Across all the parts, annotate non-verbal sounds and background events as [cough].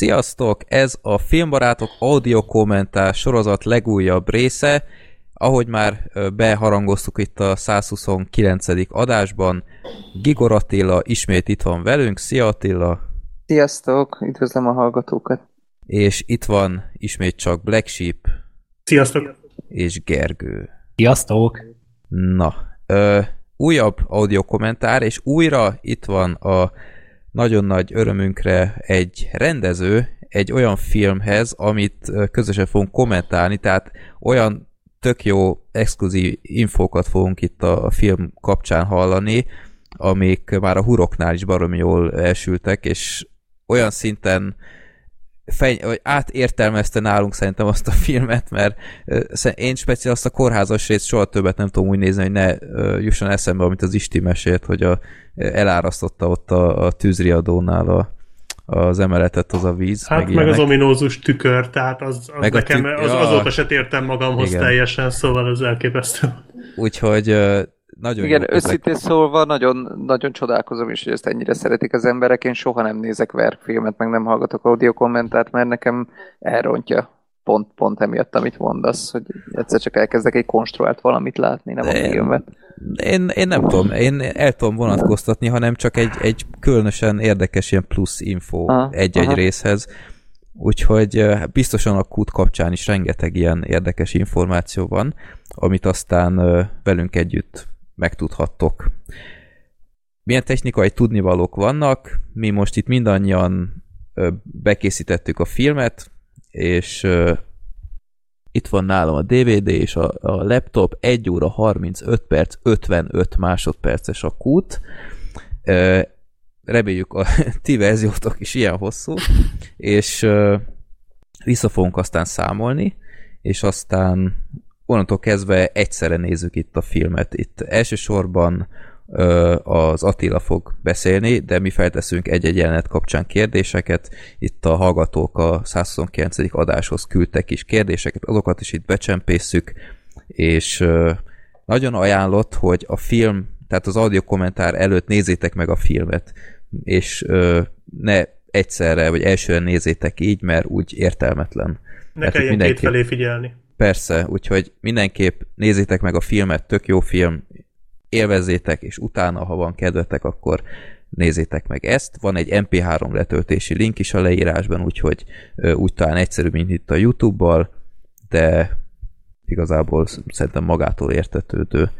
Sziasztok! Ez a Filmbarátok audio kommentár sorozat legújabb része. Ahogy már beharangoztuk itt a 129. adásban, Gigor Attila ismét itt van velünk. Szia Attila! Sziasztok! Üdvözlöm a hallgatókat! És itt van ismét csak Black Sheep. Sziasztok! És Gergő. Sziasztok! Na, ö, újabb audio kommentár, és újra itt van a nagyon nagy örömünkre egy rendező egy olyan filmhez, amit közösen fogunk kommentálni, tehát olyan tök jó exkluzív infókat fogunk itt a film kapcsán hallani, amik már a huroknál is baromi jól elsültek, és olyan szinten feny, vagy átértelmezte nálunk szerintem azt a filmet, mert én speciál azt a kórházas részt soha többet nem tudom úgy nézni, hogy ne jusson eszembe, amit az Isti mesélt, hogy a, elárasztotta ott a, a tűzriadónál a, az emeletet az a víz. Hát meg, meg az ominózus tükör, tehát az, az meg nekem, tük... az, azóta se tértem magamhoz Igen. teljesen, szóval ez elképesztő. Úgyhogy nagyon Igen, őszintén szólva nagyon, nagyon csodálkozom is, hogy ezt ennyire szeretik az emberek. Én soha nem nézek verkfilmet, meg nem hallgatok audio kommentát, mert nekem elrontja pont, pont emiatt, amit mondasz, hogy egyszer csak elkezdek egy konstruált valamit látni, nem a filmet. Én, én nem tudom, én el tudom vonatkoztatni, hanem csak egy, egy különösen érdekes ilyen plusz info egy-egy részhez. Úgyhogy biztosan a kút kapcsán is rengeteg ilyen érdekes információ van, amit aztán velünk együtt megtudhattok. Milyen technikai tudnivalók vannak, mi most itt mindannyian bekészítettük a filmet, és itt van nálam a DVD és a, a laptop, 1 óra 35 perc, 55 másodperces a kút. Reméljük a [laughs] ti verziótok is ilyen hosszú, és vissza fogunk aztán számolni, és aztán onnantól kezdve egyszerre nézzük itt a filmet. Itt elsősorban az Attila fog beszélni, de mi felteszünk egy-egy jelenet kapcsán kérdéseket. Itt a hallgatók a 129. adáshoz küldtek is kérdéseket, azokat is itt becsempészük, és nagyon ajánlott, hogy a film, tehát az audio kommentár előtt nézzétek meg a filmet, és ne egyszerre, vagy elsőre nézzétek így, mert úgy értelmetlen. Ne kelljen mindenki... két felé figyelni. Persze, úgyhogy mindenképp nézzétek meg a filmet, tök jó film, élvezzétek, és utána, ha van kedvetek, akkor nézzétek meg ezt. Van egy MP3 letöltési link is a leírásban, úgyhogy úgy talán egyszerű, mint itt a YouTube-bal, de igazából szerintem magától értetődő.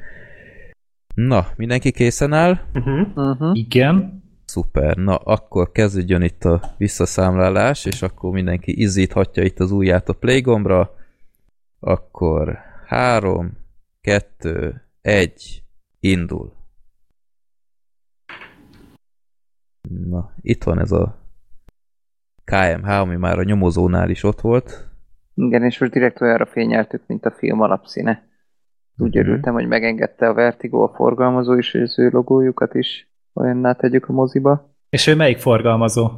Na, mindenki készen áll? Uh-huh. Uh-huh. Igen. Szuper, na akkor kezdődjön itt a visszaszámlálás, és akkor mindenki izzíthatja itt az ujját a play gombra. Akkor három, kettő, egy, indul. Na, itt van ez a KMH, ami már a nyomozónál is ott volt. Igen, és most direkt olyanra fényeltük, mint a film alapszíne. Úgy mm-hmm. örültem, hogy megengedte a Vertigo a forgalmazó is, hogy az ő logójukat is olyanná tegyük a moziba. És ő melyik forgalmazó?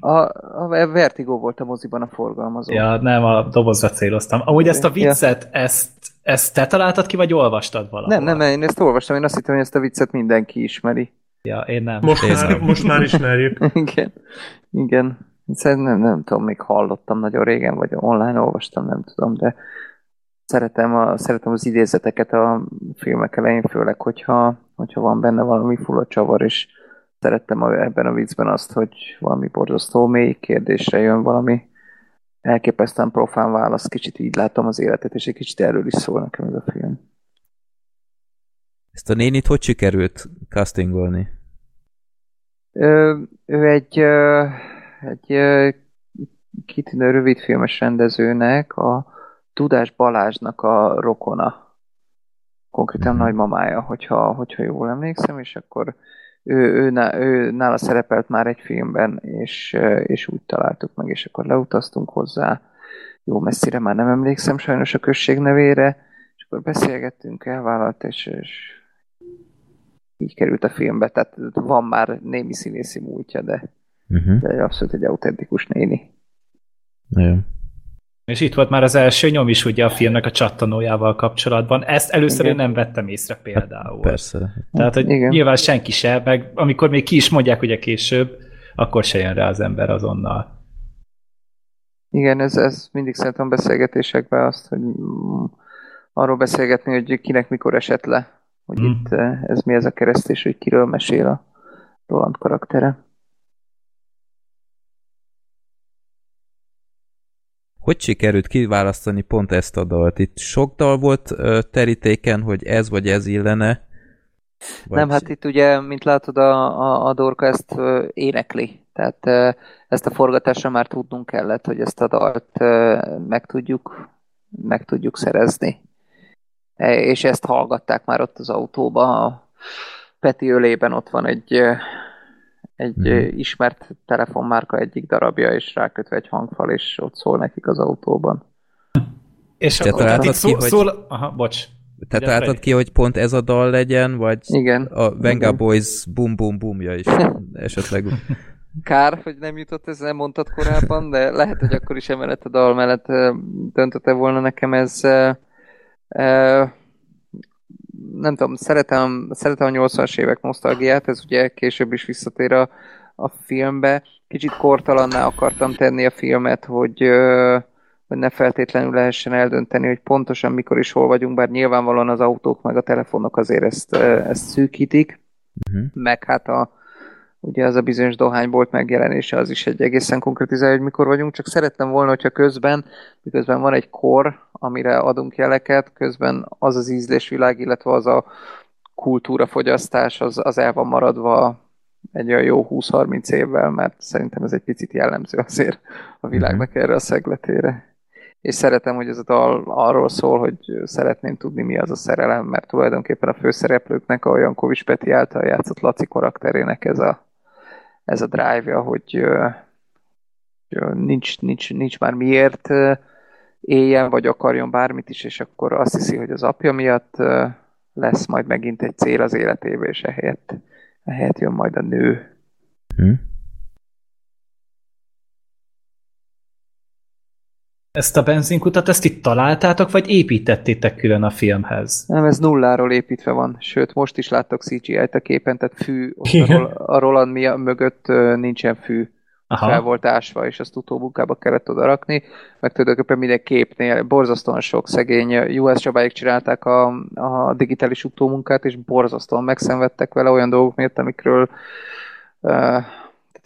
a, a Vertigo volt a moziban a forgalmazó. Ja, nem, a dobozra céloztam. Amúgy ezt a viccet, ja. ezt, ezt te találtad ki, vagy olvastad valahol? Nem, nem, én ezt olvastam, én azt hittem, hogy ezt a viccet mindenki ismeri. Ja, én nem. Most, én már, most már ismerjük. [laughs] igen, igen. Szerintem nem, nem tudom, még hallottam nagyon régen, vagy online olvastam, nem tudom, de szeretem, a, szeretem az idézeteket a filmek elején, főleg, hogyha, hogyha van benne valami fulla csavar, és szerettem ebben a viccben azt, hogy valami borzasztó mély kérdésre jön valami elképesztően profán válasz, kicsit így látom az életet, és egy kicsit erről is szól nekem ez a film. Ezt a nénit hogy sikerült castingolni? Ö, ő egy, egy kitűnő rövidfilmes rendezőnek, a Tudás Balázsnak a rokona. Konkrétan mm-hmm. nagymamája, hogyha, hogyha jól emlékszem, és akkor ő, ő, ő nála szerepelt már egy filmben, és, és úgy találtuk meg, és akkor leutaztunk hozzá. Jó messzire már nem emlékszem sajnos a község nevére, és akkor beszélgettünk, elvállalt, és, és így került a filmbe, tehát van már némi színészi múltja, de, uh-huh. de abszolút egy autentikus néni. Igen. És itt volt már az első nyom is ugye a filmnek a csattanójával kapcsolatban. Ezt először Igen. én nem vettem észre például. Hát, persze. Tehát, hogy Igen. nyilván senki se, meg amikor még ki is mondják ugye később, akkor se jön rá az ember azonnal. Igen, ez, ez mindig szeretem beszélgetésekben azt, hogy arról beszélgetni, hogy kinek mikor esett le, hogy mm. itt eh, ez mi ez a keresztés, hogy kiről mesél a Roland karaktere. Hogy sikerült kiválasztani pont ezt a dalt? Itt sok dal volt terítéken, hogy ez vagy ez illene? Vagy... Nem, hát itt ugye, mint látod, a, a, a Dorka ezt énekli. Tehát ezt a forgatásra már tudnunk kellett, hogy ezt a dalt meg tudjuk, meg tudjuk szerezni. E, és ezt hallgatták már ott az autóba. A Peti ölében ott van egy egy hmm. ismert telefonmárka egyik darabja, és rákötve egy hangfal, és ott szól nekik az autóban. És Te akkor tehát szó, ki, hogy... szól... Aha, bocs. Te találtad ki, hogy pont ez a dal legyen, vagy Igen. a Venga Igen. Boys bum bum bumja is [laughs] esetleg. Kár, hogy nem jutott ez, nem mondtad korábban, de lehet, hogy akkor is emellett a dal mellett döntötte volna nekem ez nem tudom, szeretem, szeretem a 80-as évek nosztalgiát, ez ugye később is visszatér a, a filmbe. Kicsit kortalanná akartam tenni a filmet, hogy, hogy ne feltétlenül lehessen eldönteni, hogy pontosan mikor is hol vagyunk, bár nyilvánvalóan az autók meg a telefonok azért ezt, ezt szűkítik, uh-huh. meg hát a, ugye az a bizonyos dohánybolt megjelenése az is egy egészen konkrétizálja, hogy mikor vagyunk, csak szerettem volna, hogyha közben, miközben van egy kor, amire adunk jeleket, közben az az ízlésvilág, illetve az a kultúrafogyasztás, az, az el van maradva egy olyan jó 20-30 évvel, mert szerintem ez egy picit jellemző azért a világnak mhm. erre a szegletére. És szeretem, hogy ez a dal arról szól, hogy szeretném tudni, mi az a szerelem, mert tulajdonképpen a főszereplőknek a Jankovics Peti által játszott Laci karakterének ez a, ez a drive-ja, hogy nincs, nincs, nincs már miért éljen, vagy akarjon bármit is, és akkor azt hiszi, hogy az apja miatt lesz majd megint egy cél az életébe, és ehelyett, ehelyett jön majd a nő. Hm? Ezt a benzinkutat, ezt itt találtátok, vagy építettétek külön a filmhez? Nem, ez nulláról építve van. Sőt, most is láttok CGI-t a képen, tehát fű, ott a, Roland mia mögött nincsen fű. Aha. fel volt ásva, és azt utómunkába kellett oda rakni, meg tulajdonképpen minden képnél borzasztóan sok szegény US csabáik csinálták a, a digitális utómunkát, és borzasztóan megszenvedtek vele olyan dolgok miatt, amikről uh,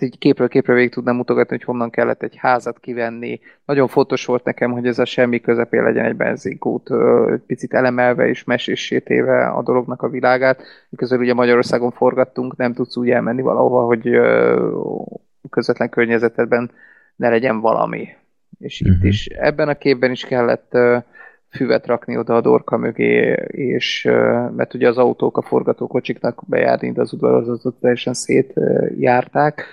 így képről képre végig tudnám mutogatni, hogy honnan kellett egy házat kivenni. Nagyon fontos volt nekem, hogy ez a semmi közepén legyen egy benzinkút, egy picit elemelve és mesésétéve a dolognak a világát. Miközben ugye Magyarországon forgattunk, nem tudsz úgy elmenni valahova, hogy közvetlen környezetedben ne legyen valami. És uh-huh. itt mhm. is, ebben a képben is kellett füvet rakni oda a dorka mögé, és mert ugye az autók a forgatókocsiknak bejárni, de az udvarozatot teljesen szétjárták,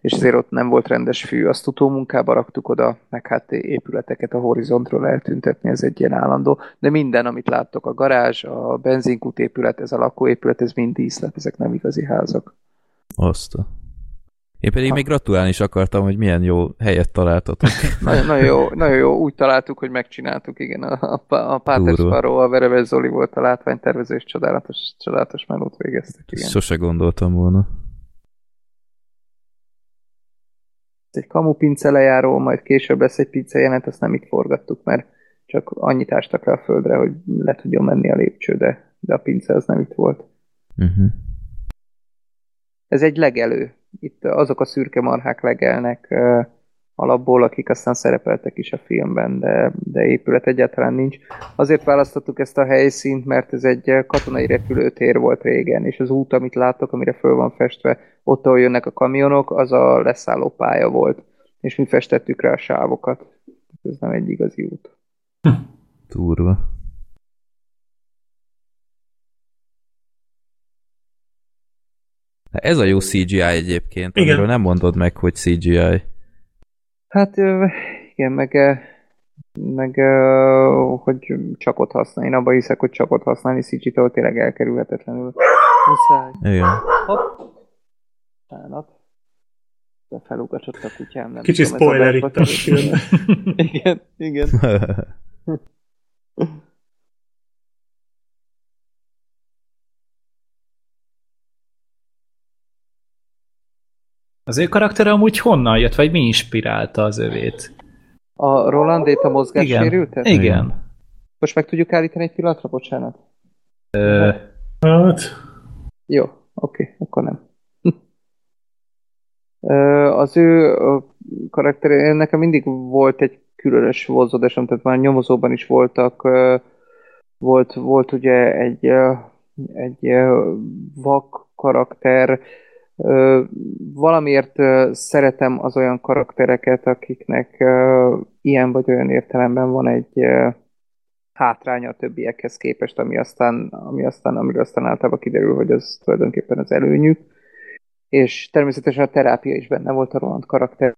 és ezért ott nem volt rendes fű. Azt utómunkába raktuk oda, meg hát épületeket a horizontról eltüntetni, ez egy ilyen állandó. De minden, amit láttok, a garázs, a benzinkút épület, ez a lakóépület, ez mind díszlet, ezek nem igazi házak. Azt. Én pedig ha. még gratulálni is akartam, hogy milyen jó helyet találtatok. [laughs] nagyon, nagyon, jó, nagyon jó, úgy találtuk, hogy megcsináltuk, igen. A, a, a Páter Sparrow, a Vereves Zoli volt a látványtervező, és csodálatos, csodálatos melót végeztek, igen. Sose gondoltam volna. Egy kamu pince lejáró, majd később lesz egy pince jelent, azt nem itt forgattuk, mert csak annyit ástak le a földre, hogy le tudjon menni a lépcső, de, de a pince az nem itt volt. Uh-huh. Ez egy legelő itt azok a szürke marhák legelnek alapból, akik aztán szerepeltek is a filmben, de, de épület egyáltalán nincs. Azért választottuk ezt a helyszínt, mert ez egy katonai repülőtér volt régen, és az út, amit látok, amire föl van festve, ott, ahol jönnek a kamionok, az a leszálló pálya volt, és mi festettük rá a sávokat. Ez nem egy igazi út. Turva. Ez a jó CGI egyébként, igen. amiről nem mondod meg, hogy CGI. Hát igen, meg, meg hogy csak ott használni. Én abban hiszek, hogy csak ott használni CG-t, tényleg elkerülhetetlenül. Muszáj. Igen. Hopp. Bocsánat. De felugatott a kutyám. Nem Kicsi spoiler itt a film. [laughs] igen, igen. [laughs] Az ő karaktere amúgy honnan jött, vagy mi inspirálta az övét? A Rolandét a mozgássérültet? Igen. Igen. Most meg tudjuk állítani egy pillanatra, bocsánat? Ö... Hát... Jó, oké, okay, akkor nem. [laughs] az ő karakter, nekem mindig volt egy különös vonzódásom, tehát már nyomozóban is voltak, volt, volt ugye egy, egy vak karakter, valamiért szeretem az olyan karaktereket, akiknek ilyen vagy olyan értelemben van egy hátránya a többiekhez képest, ami aztán, ami aztán, amiről aztán általában kiderül, hogy az tulajdonképpen az előnyük. És természetesen a terápia is benne volt a Roland karakterében,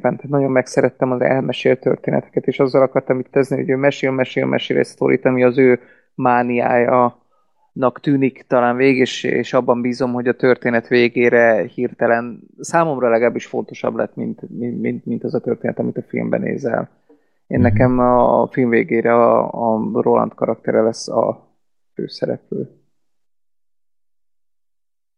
tehát nagyon megszerettem az elmesélt történeteket, és azzal akartam itt tezni, hogy ő mesél, mesél, mesél egy sztorit, ami az ő mániája nak tűnik talán vég, és, és abban bízom, hogy a történet végére hirtelen számomra legalábbis fontosabb lett, mint, mint, mint az a történet, amit a filmben nézel. Én mm-hmm. nekem a film végére a, a Roland karaktere lesz a főszereplő.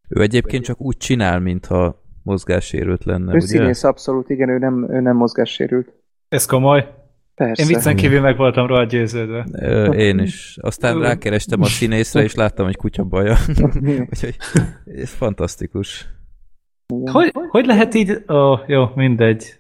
Ő egyébként csak úgy csinál, mintha mozgássérült lenne, Ő ugye? színész, abszolút, igen, ő nem, ő nem mozgássérült. Ez komoly? Persze. Én viccen kívül meg voltam róla győződve. Ö, én is. Aztán rákerestem a színészre, és láttam egy kutya baja. [laughs] Úgyhogy ez fantasztikus. Hogy, hogy lehet így... Ó, oh, jó, mindegy.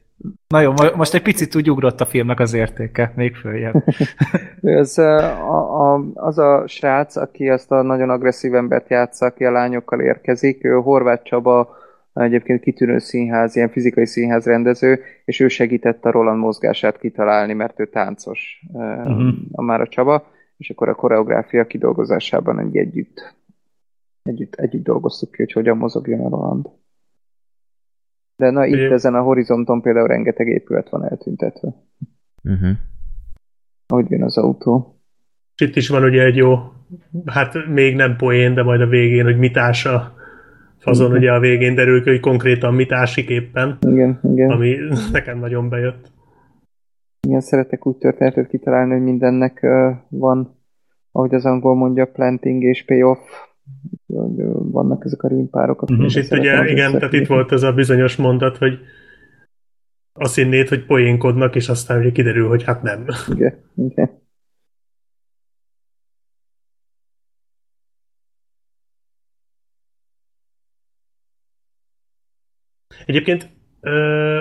Na jó, most egy picit úgy ugrott a filmnek az értéke, még följebb. [laughs] Ez a, a, az a srác, aki azt a nagyon agresszív embert játsza, aki a lányokkal érkezik, ő Horváth Csaba, egyébként kitűnő színház, ilyen fizikai színház rendező, és ő segített a Roland mozgását kitalálni, mert ő táncos, uh-huh. a már a Csaba, és akkor a koreográfia kidolgozásában egy együtt, együtt, együtt dolgoztuk ki, hogy hogyan mozogjon a Roland. De na itt ezen a horizonton például rengeteg épület van eltüntetve. Uh-huh. Hogy jön az autó. Itt is van ugye egy jó, hát még nem poén, de majd a végén, hogy mitása azon ugye a végén derül ki, hogy konkrétan mit ásik éppen. Igen, igen. Ami [laughs] nekem nagyon bejött. Igen, szeretek úgy történetet kitalálni, hogy mindennek uh, van, ahogy az angol mondja, planting és payoff. Vannak ezek a rímpárok. Mm-hmm. És itt ugye, igen, tehát itt volt ez a bizonyos mondat, hogy azt hinnéd, hogy poénkodnak, és aztán ugye kiderül, hogy hát nem. Igen, igen. Egyébként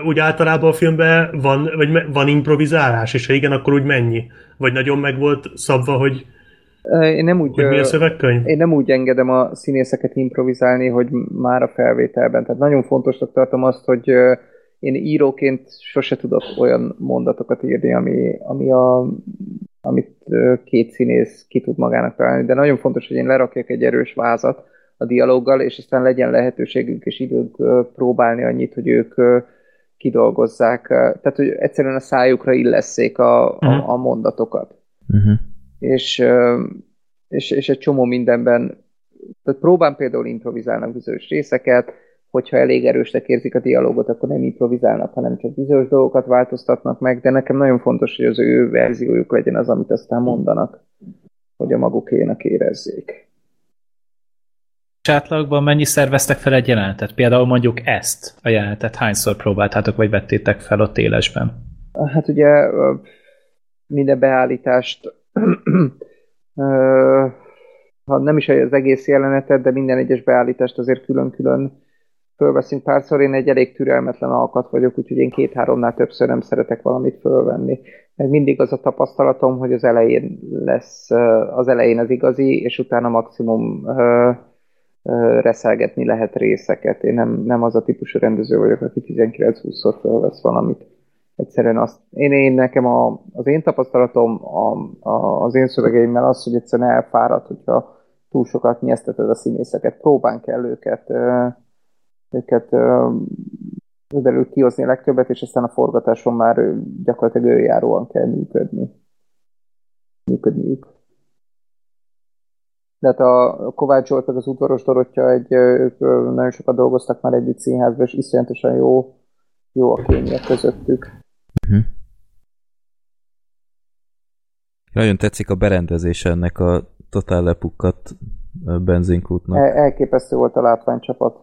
úgy általában a filmben van, vagy van improvizálás, és ha igen, akkor úgy mennyi? Vagy nagyon meg volt szabva, hogy, én nem úgy, hogy mi a szövegkönyv? Én nem úgy engedem a színészeket improvizálni, hogy már a felvételben. Tehát nagyon fontosnak tartom azt, hogy én íróként sose tudok olyan mondatokat írni, ami, ami a, amit két színész ki tud magának találni, de nagyon fontos, hogy én lerakjak egy erős vázat, a dialoggal, és aztán legyen lehetőségünk és időnk próbálni annyit, hogy ők kidolgozzák, tehát hogy egyszerűen a szájukra illesszék a, uh-huh. a, mhm. a mondatokat. Uh-huh. És, és, és egy csomó mindenben, tehát próbán például improvizálnak bizonyos részeket, hogyha elég erősnek érzik a dialógot, akkor nem improvizálnak, hanem csak bizonyos dolgokat változtatnak meg, de nekem nagyon fontos, hogy az ő verziójuk legyen az, amit aztán mondanak, hogy a magukének érezzék. Átlagban mennyi szerveztek fel egy jelenetet? Például mondjuk ezt a jelenetet hányszor próbáltátok, vagy vettétek fel ott élesben? Hát ugye minden beállítást [clears throat] ha nem is az egész jelenetet, de minden egyes beállítást azért külön-külön fölveszünk párszor. Én egy elég türelmetlen alkat vagyok, úgyhogy én két-háromnál többször nem szeretek valamit fölvenni. Meg mindig az a tapasztalatom, hogy az elején lesz, az elején az igazi, és utána maximum reszelgetni lehet részeket. Én nem, nem az a típusú rendező vagyok, aki 19-20-szor felvesz valamit. Egyszerűen azt, én, én nekem a, az én tapasztalatom a, a, az én szövegeimmel az, hogy egyszerűen elfárad, hogyha túl sokat nyeszteted a színészeket. Próbán kell őket, őket belül kihozni a legtöbbet, és aztán a forgatáson már gyakorlatilag őjáróan kell működni. Működniük. De hát a Kovács Zsolt, az udvaros Dorottya, egy, ők nagyon sokat dolgoztak már együtt színházban, és iszonyatosan jó, jó a kémia közöttük. Uh-huh. Nagyon tetszik a berendezése ennek a totál lepukkat benzinkútnak. El, elképesztő volt a látványcsapat.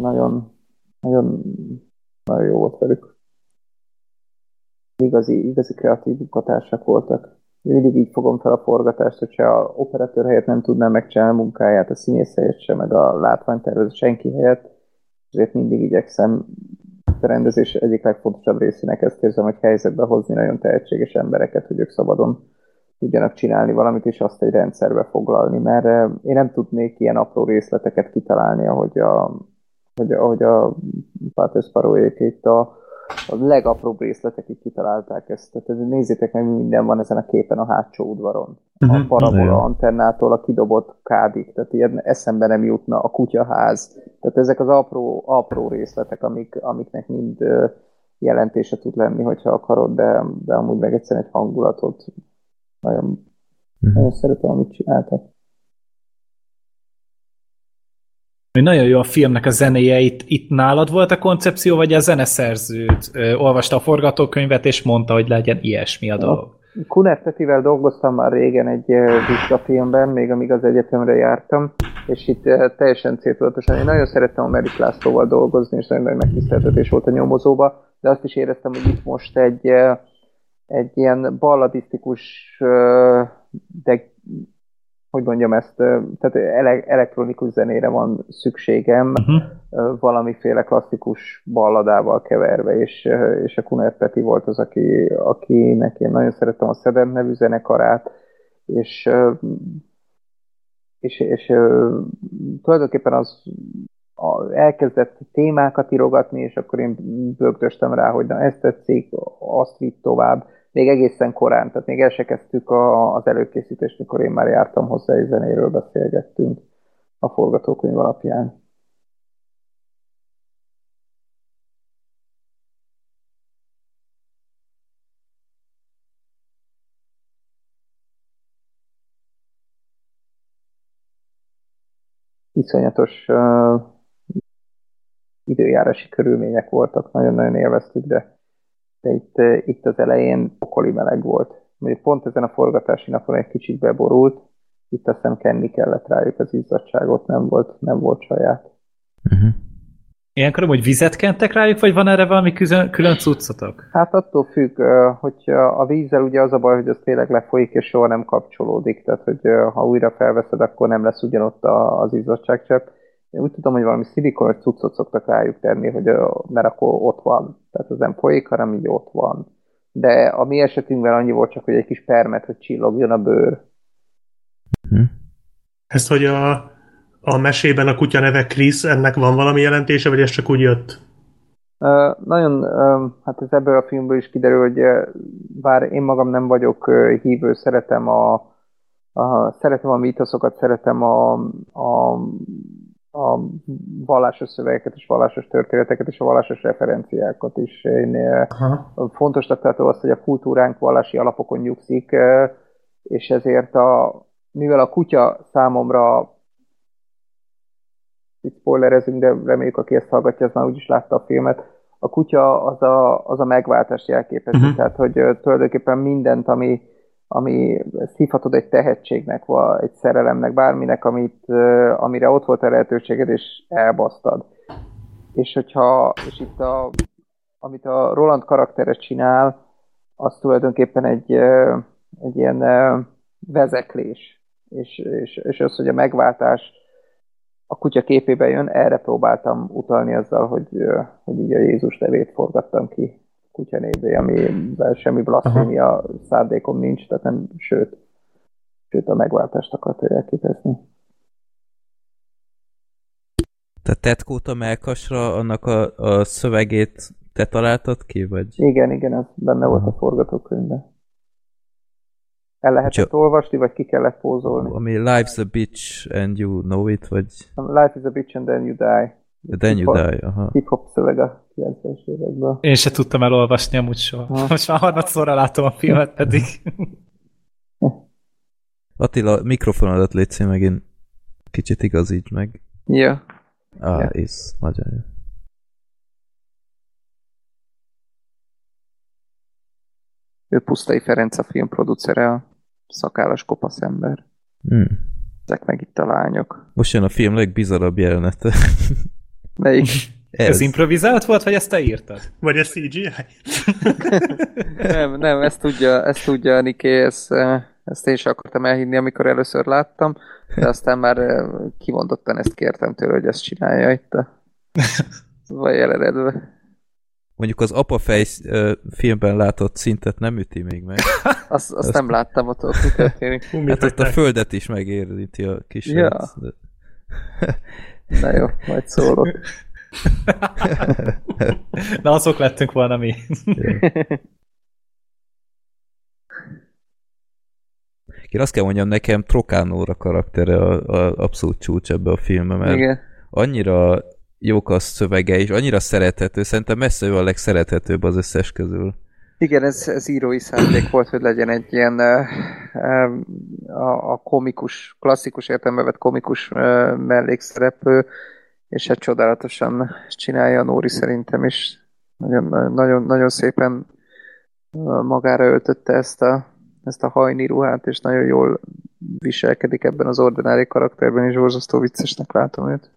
Nagyon, nagyon, nagyon jó volt velük. igazi, igazi kreatív munkatársak voltak. Mindig így fogom fel a forgatást, hogyha a operatőr helyett nem tudná megcsinálni a munkáját, a színész helyett sem, meg a látványtervező senki helyett, ezért mindig igyekszem a rendezés egyik legfontosabb részének ezt érzem, hogy helyzetbe hozni nagyon tehetséges embereket, hogy ők szabadon tudjanak csinálni valamit, és azt egy rendszerbe foglalni, mert eh, én nem tudnék ilyen apró részleteket kitalálni, ahogy a, hogy, ahogy a Páter Sparrow itt a, a legapróbb részletekig kitalálták ezt. Tehát nézzétek meg, minden van ezen a képen a hátsó udvaron. Uh-huh. A mhm. parabola antennától a kidobott kádik, tehát ilyen eszembe nem jutna a kutyaház. Tehát ezek az apró, apró részletek, amik, amiknek mind jelentése tud lenni, hogyha akarod, de, de amúgy meg egyszerűen egy hangulatot. Nagyon, uh-huh. nagyon szeretem, amit csináltak. Nagyon jó a filmnek a zenéje. Itt, itt nálad volt a koncepció, vagy a zeneszerzőt ö, olvasta a forgatókönyvet, és mondta, hogy legyen ilyesmi a dolog? Kunert Petivel dolgoztam már régen egy vizsgafilmben, még amíg az egyetemre jártam, és itt teljesen céltudatosan. Én nagyon szerettem a Merik Lászlóval dolgozni, és nagyon nagy megtiszteltetés volt a nyomozóba, de azt is éreztem, hogy itt most egy, egy ilyen balladisztikus, de hogy mondjam ezt, tehát elektronikus zenére van szükségem, uh-huh. valamiféle klasszikus balladával keverve, és, és a Kuner Peti volt az, aki, akinek én nagyon szerettem a Szedem nevű zenekarát, és, és, és tulajdonképpen az a, elkezdett témákat írogatni, és akkor én bögdöstem rá, hogy na ezt tetszik, azt vitt tovább, még egészen korán, tehát még el se kezdtük a, az előkészítést, mikor én már jártam hozzá, és zenéről beszélgettünk a forgatókönyv alapján. Iszonyatos uh, időjárási körülmények voltak, nagyon-nagyon élveztük, de de itt, itt az elején pokoli meleg volt. Mondjuk pont ezen a forgatási napon egy kicsit beborult, itt azt hiszem kenni kellett rájuk az izzadságot, nem volt, nem volt saját. Uh-huh. Ilyenkor hogy vizet kentek rájuk, vagy van erre valami külön, külön cuccotok? Hát attól függ, hogy a vízzel ugye az a baj, hogy az tényleg lefolyik, és soha nem kapcsolódik, tehát hogy ha újra felveszed, akkor nem lesz ugyanott az izzadságcsepp. Én úgy tudom, hogy valami szilikonos cuccot szoktak rájuk tenni, hogy, mert akkor ott van. Tehát az nem folyik, hanem így ott van. De a mi esetünkben annyi volt csak, hogy egy kis permet, hogy csillogjon a bőr. Hm. Ezt, hogy a, a mesében a kutya neve Krisz, ennek van valami jelentése, vagy ez csak úgy jött? Uh, nagyon, uh, hát ez ebből a filmből is kiderül, hogy uh, bár én magam nem vagyok uh, hívő, szeretem a, a szeretem a mítoszokat, szeretem a, a a vallásos szövegeket és vallásos történeteket és a vallásos referenciákat is. Én Aha. fontosnak tartom azt, hogy a kultúránk vallási alapokon nyugszik, és ezért a, mivel a kutya számomra itt spoilerezünk, de reméljük, aki ezt hallgatja, az már úgyis látta a filmet, a kutya az a, az a megváltást jelképezi, uh-huh. tehát hogy tulajdonképpen mindent, ami, ami hívhatod egy tehetségnek, vagy egy szerelemnek, bárminek, amit, amire ott volt a lehetőséged, és elbasztad. És hogyha, és itt a, amit a Roland karakteres csinál, az tulajdonképpen egy, egy ilyen vezeklés. És, és, és az, hogy a megváltás a kutya képébe jön, erre próbáltam utalni azzal, hogy, hogy így a Jézus nevét forgattam ki kutyanévé, amivel semmi blasfémia szándékom nincs, tehát nem, sőt, sőt a megváltást akarta elképezni. Tehát Tetkóta Melkasra annak a, a szövegét te találtad ki, vagy? Igen, igen, ez benne volt a forgatókönyvben. El lehetett Csak... olvasni, vagy ki kellett pózolni? Ami Life's a bitch and you know it, vagy... Life is a bitch and then you die. Then you die, aha. Hip-hop szöveg a 90-es évekből. Én se tudtam elolvasni amúgy soha. Ha. Most már harmadszorra látom a filmet pedig. [laughs] Attila, mikrofonodat létszi megint kicsit igazíts meg. Ja. Ah, ja. is. Nagyon jó. Ő Pusztai Ferenc a filmproducere, a szakállas kopasz ember. Hmm. Ezek meg itt a lányok. Most jön a film legbizarabb jelenete. [laughs] Melyik? [laughs] Ez. ez improvizált volt, vagy ezt te írtad? Vagy ez CGI? [laughs] nem, nem, ezt tudja, ezt tudja Niké, ezt, ezt én is akartam elhinni, amikor először láttam, de aztán már kimondottan ezt kértem tőle, hogy ezt csinálja itt a [laughs] vagy jeleredve. Mondjuk az apafej filmben látott szintet nem üti még meg. Azt, azt, azt nem láttam, ott, ott mi történik. Hát ott a földet is megérinti a kis ja. De... Na jó, majd szólok. [laughs] Na, azok lettünk volna mi. [laughs] Én azt kell mondjam, nekem Trokánóra karaktere a, a abszolút csúcs ebbe a filmbe, mert Igen. annyira jók a szövege, és annyira szerethető, szerintem messze ő a legszerethetőbb az összes közül. Igen, ez, ez írói szándék volt, hogy legyen egy ilyen a, a komikus, klasszikus értelembe vett komikus mellékszereplő, és hát csodálatosan csinálja a Nóri szerintem is. Nagyon, nagyon, nagyon szépen magára öltötte ezt a, ezt a hajni ruhát, és nagyon jól viselkedik ebben az ordinári karakterben, és borzasztó viccesnek látom őt.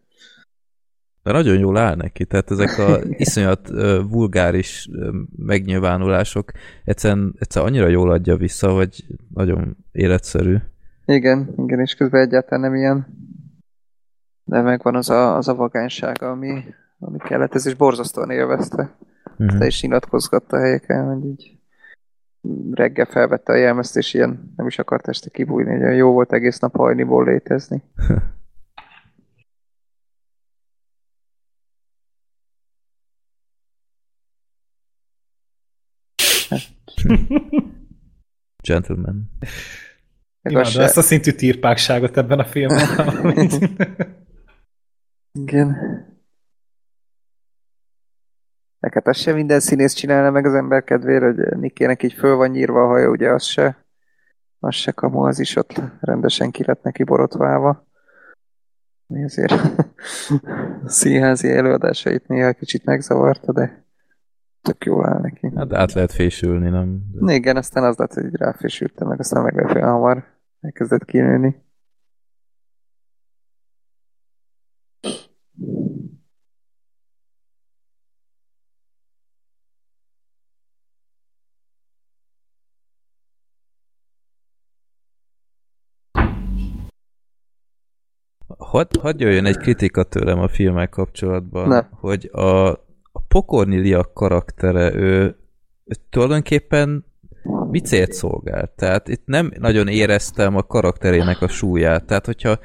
De nagyon jól áll neki, tehát ezek a [laughs] iszonyat uh, vulgáris uh, megnyilvánulások egyszerűen, egyszerűen annyira jól adja vissza, hogy nagyon életszerű. Igen, igen, és közben egyáltalán nem ilyen de megvan az a, az a vagánysága, ami, ami kellett, ez is borzasztóan élvezte. Uh-huh. Te is nyilatkozgatta a helyeken, hogy így reggel felvette a jelmezt, és ilyen nem is akart este kibújni, hogy jó volt egész nap hajniból létezni. [laughs] [laughs] Gentleman. Imádom ezt a szintű tirpákságot ebben a filmben. [laughs] Igen. Neked az se minden színész csinálna meg az ember kedvére, hogy Nikének így föl van nyírva a haja, ugye az se, az se kamu, az is ott rendesen ki lett neki borotválva. Mi azért [laughs] a színházi előadásait néha kicsit megzavarta, de tök jól áll neki. Hát át lehet fésülni, nem? De... Igen, aztán az lett, hogy ráfésültem, meg aztán meglepően hamar elkezdett kinőni. Hadd had jöjjön egy kritika tőlem a filmek kapcsolatban, ne. hogy a Pokornilia karaktere, ő, ő tulajdonképpen mi célt szolgál? Tehát itt nem nagyon éreztem a karakterének a súlyát. Tehát, hogyha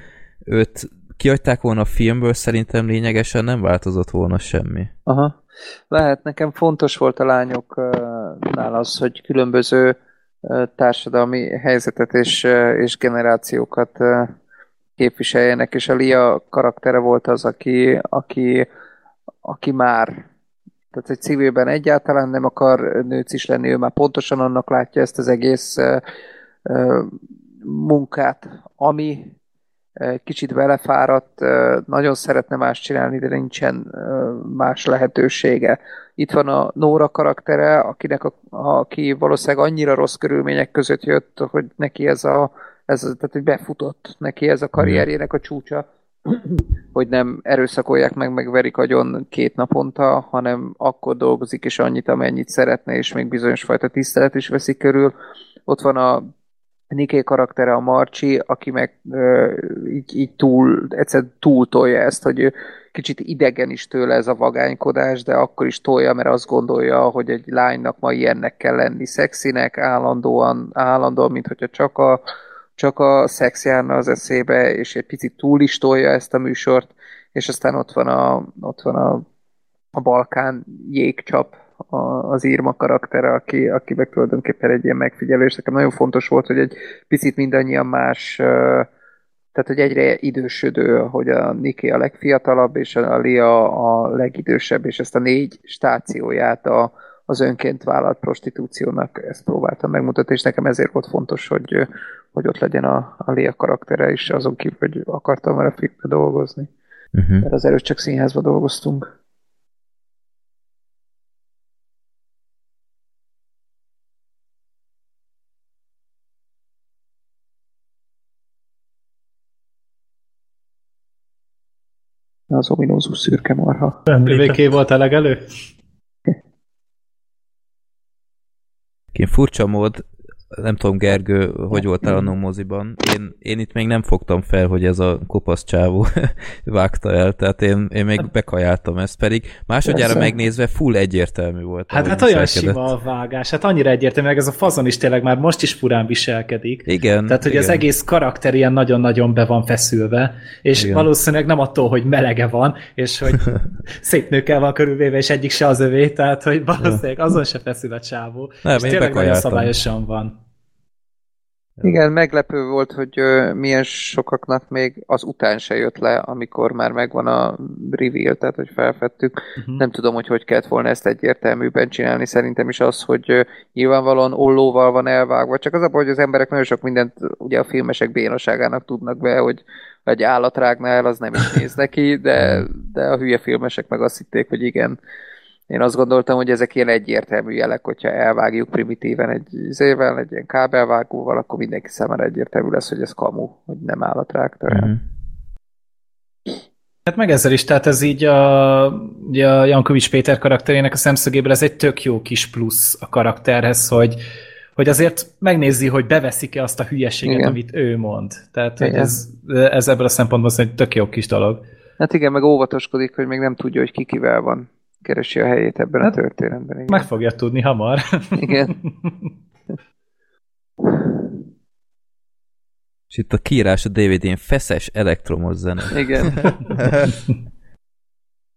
őt kiadták volna a filmből, szerintem lényegesen nem változott volna semmi. Aha. Lehet, nekem fontos volt a lányoknál az, hogy különböző társadalmi helyzetet és, és generációkat képviseljenek, és a Lia karaktere volt az, aki, aki, aki már tehát egy civilben egyáltalán nem akar nőc is lenni, ő már pontosan annak látja ezt az egész munkát, ami uh, kicsit belefáradt, nagyon szeretne más csinálni, de nincsen más lehetősége. Itt van a Nóra karaktere, akinek a, aki valószínűleg annyira rossz körülmények között jött, hogy neki ez a ez, tehát, hogy befutott neki ez a karrierjének a csúcsa, hogy nem erőszakolják meg, megverik agyon két naponta, hanem akkor dolgozik és annyit, amennyit szeretne, és még bizonyos fajta tisztelet is veszik körül. Ott van a Niké karaktere, a Marci, aki meg ö, így, így túl, egyszer túl tolja ezt, hogy kicsit idegen is tőle ez a vagánykodás, de akkor is tolja, mert azt gondolja, hogy egy lánynak ma ilyennek kell lenni, szexinek, állandóan, állandóan, mint hogyha csak a csak a szex járna az eszébe, és egy picit túl is tolja ezt a műsort, és aztán ott van a, ott van a, a Balkán jégcsap, a, az írma karaktere, aki, aki meg tulajdonképpen egy ilyen megfigyelő, nekem nagyon fontos volt, hogy egy picit mindannyian más, tehát hogy egyre idősödő, hogy a Niki a legfiatalabb, és a Lia a legidősebb, és ezt a négy stációját a, az önként vállalt prostitúciónak ezt próbáltam megmutatni, és nekem ezért volt fontos, hogy, hogy ott legyen a, a Lia karaktere is, azon kívül, hogy akartam vele filmbe dolgozni. Uh-huh. Mert az előtt csak színházba dolgoztunk. Az ominózus szürke marha. Övéké volt a legelő? Én furcsa mód, nem tudom, Gergő, hogy voltál a moziban. Én, én itt még nem fogtam fel, hogy ez a kopasz csávó [laughs] vágta el, tehát én, én még bekajáltam ezt, pedig másodjára Persze. megnézve full egyértelmű volt. Hát, hát olyan sima a vágás, hát annyira egyértelmű, meg ez a fazon is tényleg már most is furán viselkedik. Igen. Tehát, hogy igen. az egész karakter ilyen nagyon-nagyon be van feszülve, és Igen. Valószínűleg nem attól, hogy melege van, és hogy [laughs] szép nőkkel van körülvéve, és egyik se az övé, tehát, hogy valószínűleg azon se feszül a csávó. Nem, és én tényleg nagyon szabályosan van. Igen, meglepő volt, hogy milyen sokaknak még az után se jött le, amikor már megvan a reveal, tehát hogy felfedtük. Uh-huh. Nem tudom, hogy hogy kellett volna ezt egyértelműben csinálni. Szerintem is az, hogy nyilvánvalóan ollóval van elvágva. Csak az a hogy az emberek nagyon sok mindent ugye a filmesek bénaságának tudnak be, hogy egy állat rágna el, az nem is néz neki, de, de a hülye filmesek meg azt hitték, hogy igen. Én azt gondoltam, hogy ezek ilyen egyértelmű jelek, hogyha elvágjuk primitíven egy izével, egy ilyen kábelvágóval, akkor mindenki számára egyértelmű lesz, hogy ez kamu, hogy nem állat rágta el. Mhm. Hát meg ezzel is, tehát ez így a, ugye a Jankovics Péter karakterének a szemszögéből ez egy tök jó kis plusz a karakterhez, hogy, hogy azért megnézi, hogy beveszik-e azt a hülyeséget, Igen. amit ő mond. Tehát hogy ez, ez ebből a szempontból egy tök jó kis dolog. Hát igen, meg óvatoskodik, hogy még nem tudja, hogy ki kivel van. Keresi a helyét ebben Hát, a történetben. Igen. Meg fogja tudni hamar. igen. [laughs] És itt a kiírás a DVD-n feszes elektromos zene. Igen. [laughs]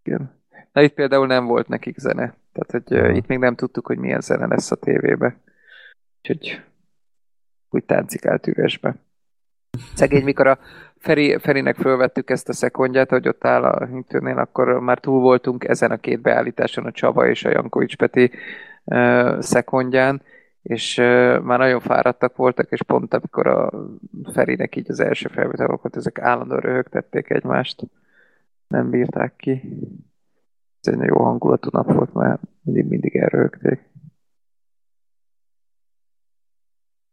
igen. Na itt például nem volt nekik zene. Tehát, hogy uh, itt még nem tudtuk, hogy milyen zene lesz a tévébe. Úgyhogy úgy táncikált üresbe. Szegény, mikor a Feri, Ferinek fölvettük ezt a szekondját, hogy ott áll a hintőnél, akkor már túl voltunk ezen a két beállításon, a Csaba és a Jankovics Peti uh, szekondján, és uh, már nagyon fáradtak voltak, és pont amikor a Ferinek így az első felvétel volt, ezek állandóan röhögtették egymást. Nem bírták ki. Ez egy jó hangulatú nap volt, mert mindig, mindig elröhögték.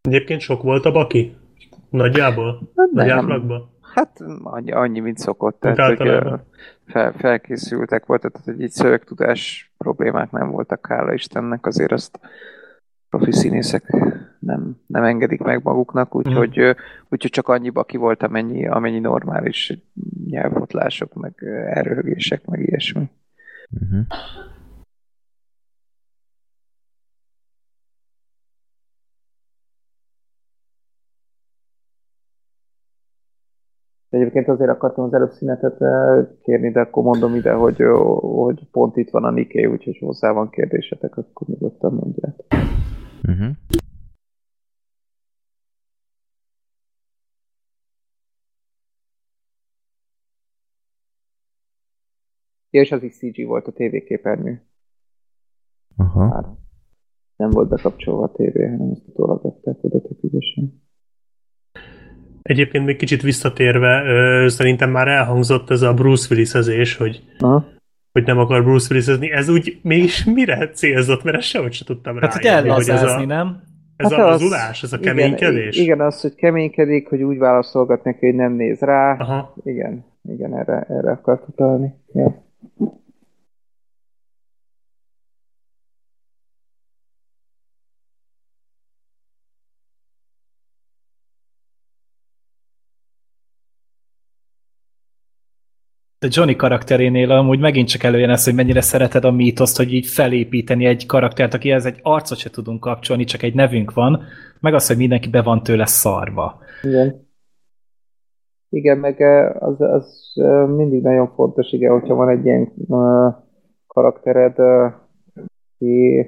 Egyébként sok volt a baki? Nagyjából? Hát Nagy nem. átlagban? Hát annyi, annyi mint szokott. Tehát, hogy általában. ö, fel, felkészültek voltak, tehát hogy így szövegtudás problémák nem voltak, hála Istennek, azért azt profi színészek nem, nem engedik meg maguknak, úgyhogy, mm. úgyhogy csak annyiba ki volt, amennyi, amennyi normális nyelvhotlások, meg elröhögések, meg ilyesmi. Egyébként azért akartam az előbb szünetet eh, kérni, de akkor mondom ide, hogy, ö, hogy pont itt van a Niké, úgyhogy hozzá van kérdésetek, akkor nyugodtan mondják. Uh-huh. Ja, és az is CG volt a tévéképernyő. Aha. Már nem volt bekapcsolva a tévé, hanem ezt utólag oda tök ügyesen. Egyébként még kicsit visszatérve, ö, szerintem már elhangzott ez a Bruce Willis-ezés, hogy, Aha. hogy nem akar Bruce Willis-ezni. Ez úgy mégis mire célzott? Mert ezt sehogy se tudtam Hát, hogy rájönni, hogy ez ellazázni, a, nem? ez Hát a az- lazulás, ez a keménykedés. Igen, igen, az, hogy keménykedik, hogy úgy válaszolgat neki, hogy nem néz rá. Aha. Igen, igen, erre, erre akart utalni. Ja. De Johnny karakterénél amúgy megint csak előjön ez, hogy mennyire szereted a mítoszt, hogy így felépíteni egy karaktert, akihez egy arcot se tudunk kapcsolni, csak egy nevünk van, meg az, hogy mindenki be van tőle szarva. Igen. Igen, meg eh, az, az eh, mindig nagyon fontos, igen, hogyha van egy ilyen uh, karaktered, aki,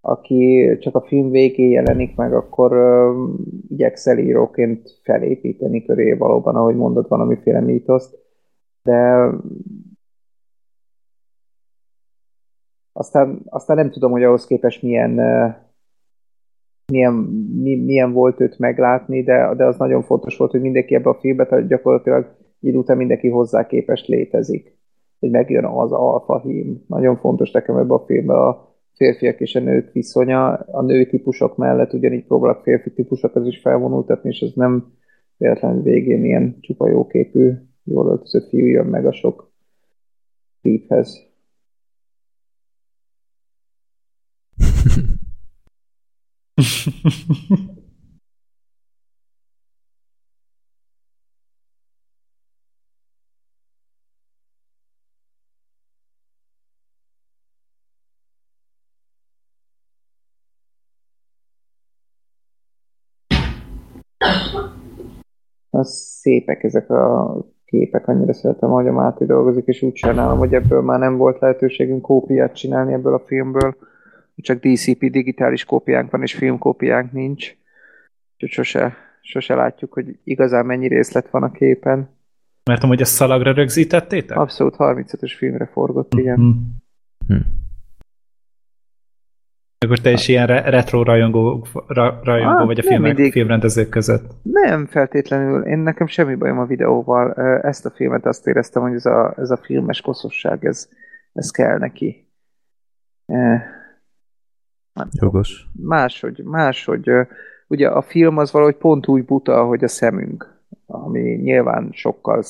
aki csak a film végén jelenik meg, akkor igyekszel íróként felépíteni köré valóban, ahogy mondod, valamiféle mítoszt, de aztán, aztán nem tudom, hogy ahhoz képest milyen milyen, mi, milyen volt őt meglátni, de, de az nagyon fontos volt, hogy mindenki ebbe a filmbe, tehát gyakorlatilag idő után mindenki hozzá képest létezik. Hogy megjön az alfa hím. Nagyon fontos nekem ebbe a filmbe a férfiak és a nők viszonya. A nő típusok mellett ugyanígy próbálok férfi típusokhoz is felvonultatni, és ez nem véletlenül végén ilyen csupa jóképű, jól öltözött fiú jön meg a sok. Az [laughs] szépek ezek a képek, annyira szeretem, ahogy a Máté dolgozik, és úgy sajnálom, hogy ebből már nem volt lehetőségünk kópiát csinálni ebből a filmből. Csak DCP digitális kópiánk van, és filmkópiánk nincs. Úgyhogy sose, sose látjuk, hogy igazán mennyi részlet van a képen. Mert amúgy ezt szalagra rögzítettétek? Abszolút 35-ös filmre forgott, igen. Mhm. Hm. Akkor te is ilyen re- retro rajongó, ra, rajongó Ah, vagy a filmek, mindig. filmrendezők között. Nem feltétlenül. Én nekem semmi bajom a videóval. Ezt a filmet azt éreztem, hogy ez a, ez a filmes koszosság, ez, ez kell neki. Nem tudom. Jogos. Máshogy, máshogy. ö, Ugye a film az valahogy pont úgy buta, ahogy a szemünk, ami nyilván sokkal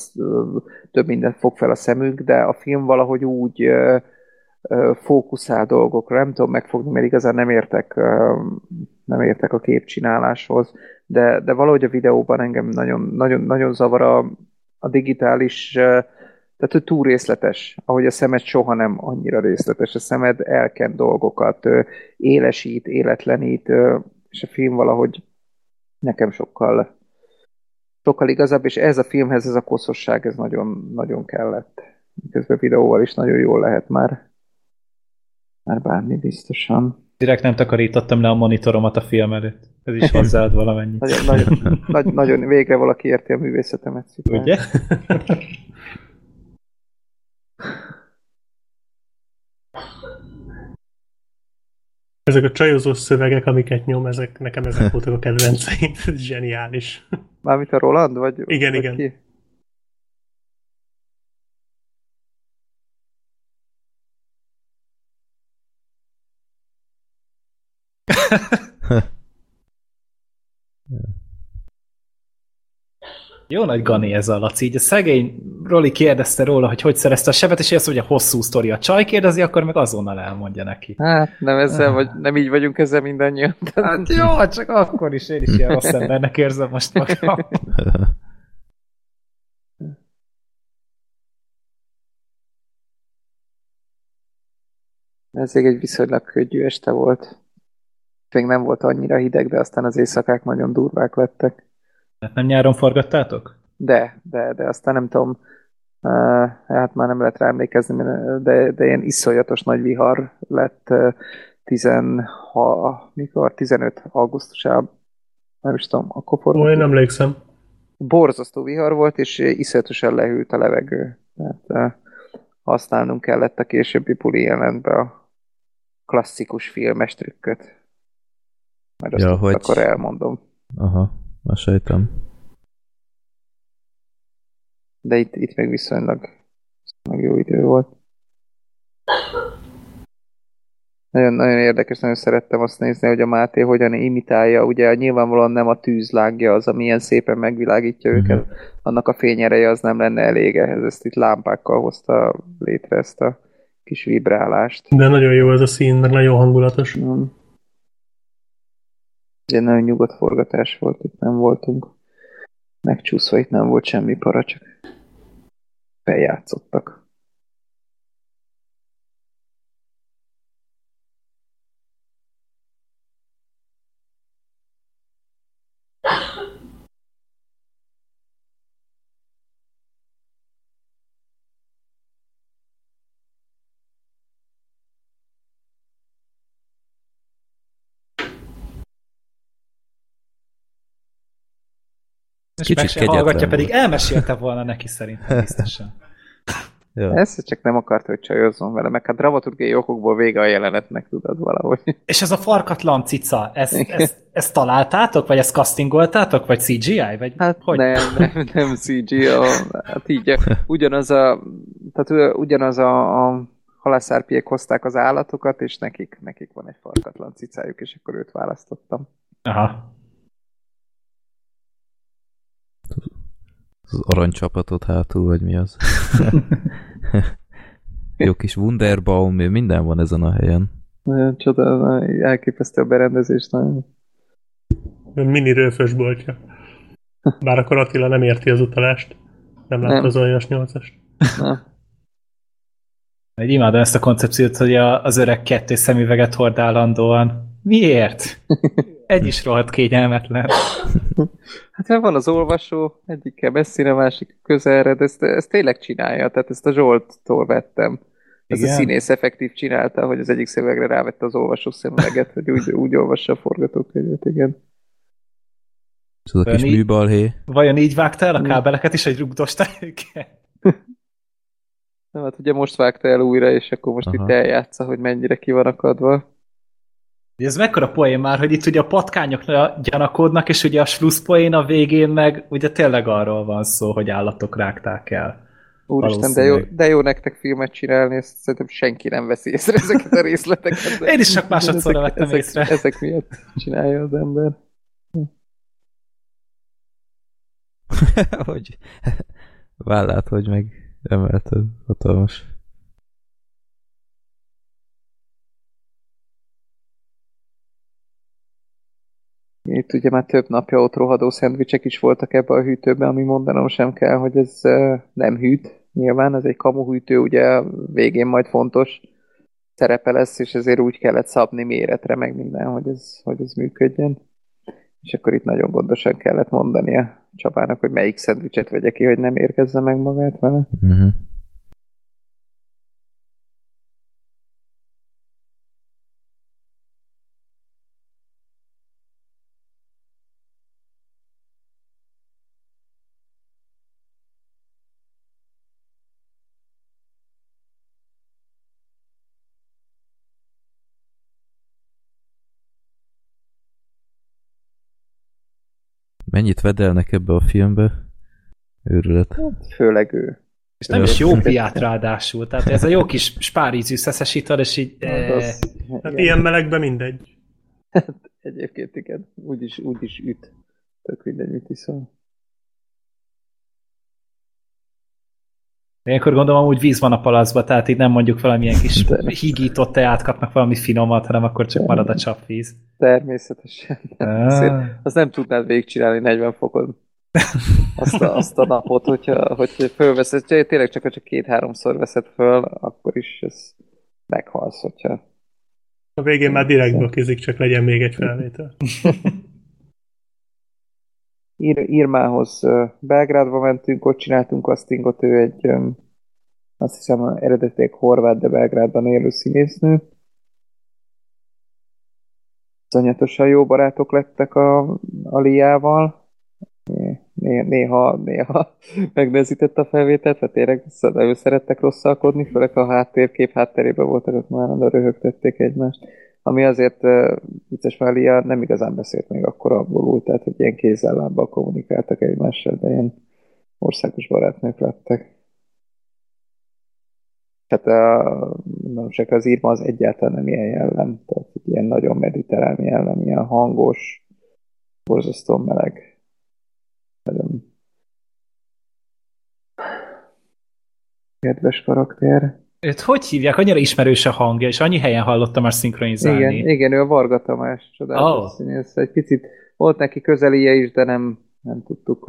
több mindent fog fel a szemünk, de a film valahogy úgy ö, fókuszál dolgokra, nem tudom megfogni, mert igazán nem értek, nem értek a képcsináláshoz, de, de valahogy a videóban engem nagyon, nagyon, nagyon zavar a, a digitális, tehát hogy túl részletes, ahogy a szemed soha nem annyira részletes, a szemed elken dolgokat, élesít, életlenít, és a film valahogy nekem sokkal sokkal igazabb, és ez a filmhez ez a koszosság, ez nagyon, nagyon kellett. Közben videóval is nagyon jól lehet már már bánni biztosan. Direkt nem takarítottam le a monitoromat a film előtt. Ez is hozzáad valamennyit. Nagyon, nagyon, nagy, nagyon végre valaki érti a művészetemet. Szuper. Ugye? Ezek a csajozós szövegek, amiket nyom, ezek, nekem ezek voltak a kedvenceim. Ez zseniális. Mármint a Roland? Vagy, Igen, vagy igen. Ki? [laughs] Jó nagy Gani ez a Laci. Így a szegény Roli kérdezte róla, hogy hogy szerezte a sebet, és azt mondja, hosszú sztori. A csaj kérdezi, akkor meg azonnal elmondja neki. Hát nem ezzel, vagy nem így vagyunk ezzel mindannyian. [laughs] Hát jó, csak akkor is én is ilyen rossz embernek érzem most magam. [laughs] Ez egy viszonylag könnyű este volt. Még nem volt annyira hideg, de aztán az éjszakák nagyon durvák lettek. Hát nem nyáron forgattátok? De, de, de aztán nem tudom, uh, hát már nem lehet rá emlékezni, de, de ilyen iszonyatos nagy vihar lett uh, 10, ha, mikor, 15 augusztusában, nem is tudom, akkor forgott. én emlékszem. borzasztó vihar volt, és iszonyatosan lehűlt a levegő. Tehát uh, használnunk kellett a későbbi puli jelentbe a klasszikus filmes trükköt. Majd azt Ja, hogy- akkor elmondom. Aha, már sejtem. De itt, itt még viszonylag, viszonylag jó idő volt. Nagyon, nagyon érdekes, nagyon szerettem azt nézni, hogy a Máté hogyan imitálja, ugye nyilvánvalóan nem a tűzlágja az, ami ilyen szépen megvilágítja Mhm. őket, annak a fényereje az nem lenne elég ehhez, ezt itt lámpákkal hozta létre ezt a kis vibrálást. De nagyon jó ez a szín, meg nagyon hangulatos. Mm. Ugye nagyon nyugodt forgatás volt, itt nem voltunk megcsúszva, itt nem volt semmi para, csak feljátszottak. És Kicsit meg se kegyetlen hallgatja, volt. pedig elmesélte volna neki szerintem [laughs] biztosan. Ja. Ezt csak nem akart, hogy csajozzon vele, meg hát dramaturgiai okokból vége a jelenetnek, tudod valahogy. És ez a farkatlan cica, ezt, ezt, ezt találtátok, vagy ezt castingoltátok, vagy CGI, vagy Hát hogy? nem, nem, nem CG, a, hát így ugyanaz a, tehát ugyanaz a, a halászárpiek hozták az állatokat, és nekik, nekik van egy farkatlan cicájuk, és akkor őt választottam. Aha. Az aranycsapatot hátul, vagy mi az? [laughs] Jó kis Wunderbaum, minden van ezen a helyen. Nagyon csoda, elképesztő a berendezés. Nagyon. Mini rőfös boltja. Bár akkor Attila nem érti az utalást. Nem látta az olyas nyolcast. Egy imádom ezt a koncepciót, hogy a, az öreg kettő szemüveget hord állandóan. Miért? [laughs] Egy is rohadt kényelmetlen. Hát van az olvasó, egyikkel messzire, másik közelre, de ezt, ezt tényleg csinálja, tehát ezt a Zsolttól vettem. Ez Igen? a színész effektív csinálta, hogy az egyik szemüvegre rávette az olvasó szemüveget, hogy úgy, úgy olvassa a forgatókönyvet, igen. És az a kis így- műbalhé. Vajon így vágta el a kábeleket is, hogy rugdosta őket? [laughs] Na, hát ugye most vágta el újra, és akkor most Aha. itt eljátsza, hogy mennyire ki van akadva. Ez mekkora poén már, hogy itt ugye a patkányokra gyanakodnak, és ugye a slusszpoén a végén meg ugye tényleg arról van szó, hogy állatok rágták el. Úristen, de jó, de jó nektek filmet csinálni, ezt szerintem senki nem veszi észre [laughs] ezeket a részleteket. Én is csak másodszorra ezek, vettem ezek, észre. Ezek miatt csinálja az ember. [laughs] hogy [laughs] vállát, hogy meg emelted. Hatalmas. Itt ugye már több napja ott rohadó szendvicsek is voltak ebbe a hűtőben, ami mondanom sem kell, hogy ez nem hűt. Nyilván ez egy kamuhűtő, ugye a végén majd fontos szerepe lesz, és ezért úgy kellett szabni méretre, meg minden, hogy ez, hogy ez működjön. És akkor itt nagyon gondosan kellett mondania Csapának, hogy melyik szendvicset vegye ki, hogy nem érkezze meg magát vele. Uh-huh. Mennyit vedelnek ebbe a filmbe? Őrület. Főleg ő. És nem is jó piát ráadásul, tehát ez a jó kis spárízű szeszes ital, és így... Hát eh, az, Hát igen. ilyen melegben mindegy. Egyébként igen, úgyis, úgyis üt. Tök mindegy, mit iszol. Ilyenkor gondolom, hogy víz van a palacba, tehát így nem mondjuk valamilyen kis hígított teát kapnak valami finomat, hanem akkor csak marad a csapvíz. Természetesen. Ah. [laughs] azt nem tudnád végigcsinálni 40 fokon. [laughs] Azt a, azt a napot, hogyha, hogyha fölveszed, tényleg csak, csak két-háromszor veszed föl, akkor is ez meghalsz, hogyha A végén már direkt bakizik, csak legyen még egy felvétel. [laughs] ír, Irmához Belgrádba mentünk, ott csináltunk castingot, ő egy azt hiszem eredetileg horvát, de Belgrádban élő színésznő. Szonyatosan jó barátok lettek a, a Liával. Né- Néha, néha [laughs] megnehezített a felvételt, mert tényleg nagyon szerettek rosszalkodni, főleg a háttérkép hátterében voltak, ott már nagyon röhögtették egymást. Ami azért vicces, mert Lia nem igazán beszélt még akkor abból, tehát hogy ilyen kézzel-lábbal kommunikáltak egymással, de ilyen országos barátnők lettek. Tehát a, nem csak az írma az egyáltalán nem ilyen jellem, tehát ilyen nagyon mediterrán jellem, ilyen hangos, borzasztó meleg. Nagyon kedves karakter. Őt hogy hívják? Annyira ismerős a hangja, és annyi helyen hallottam már szinkronizálni. Igen, igen, ő a Varga Tamás csodálatos oh. színész. Egy picit volt neki közelie is, de nem, nem tudtuk,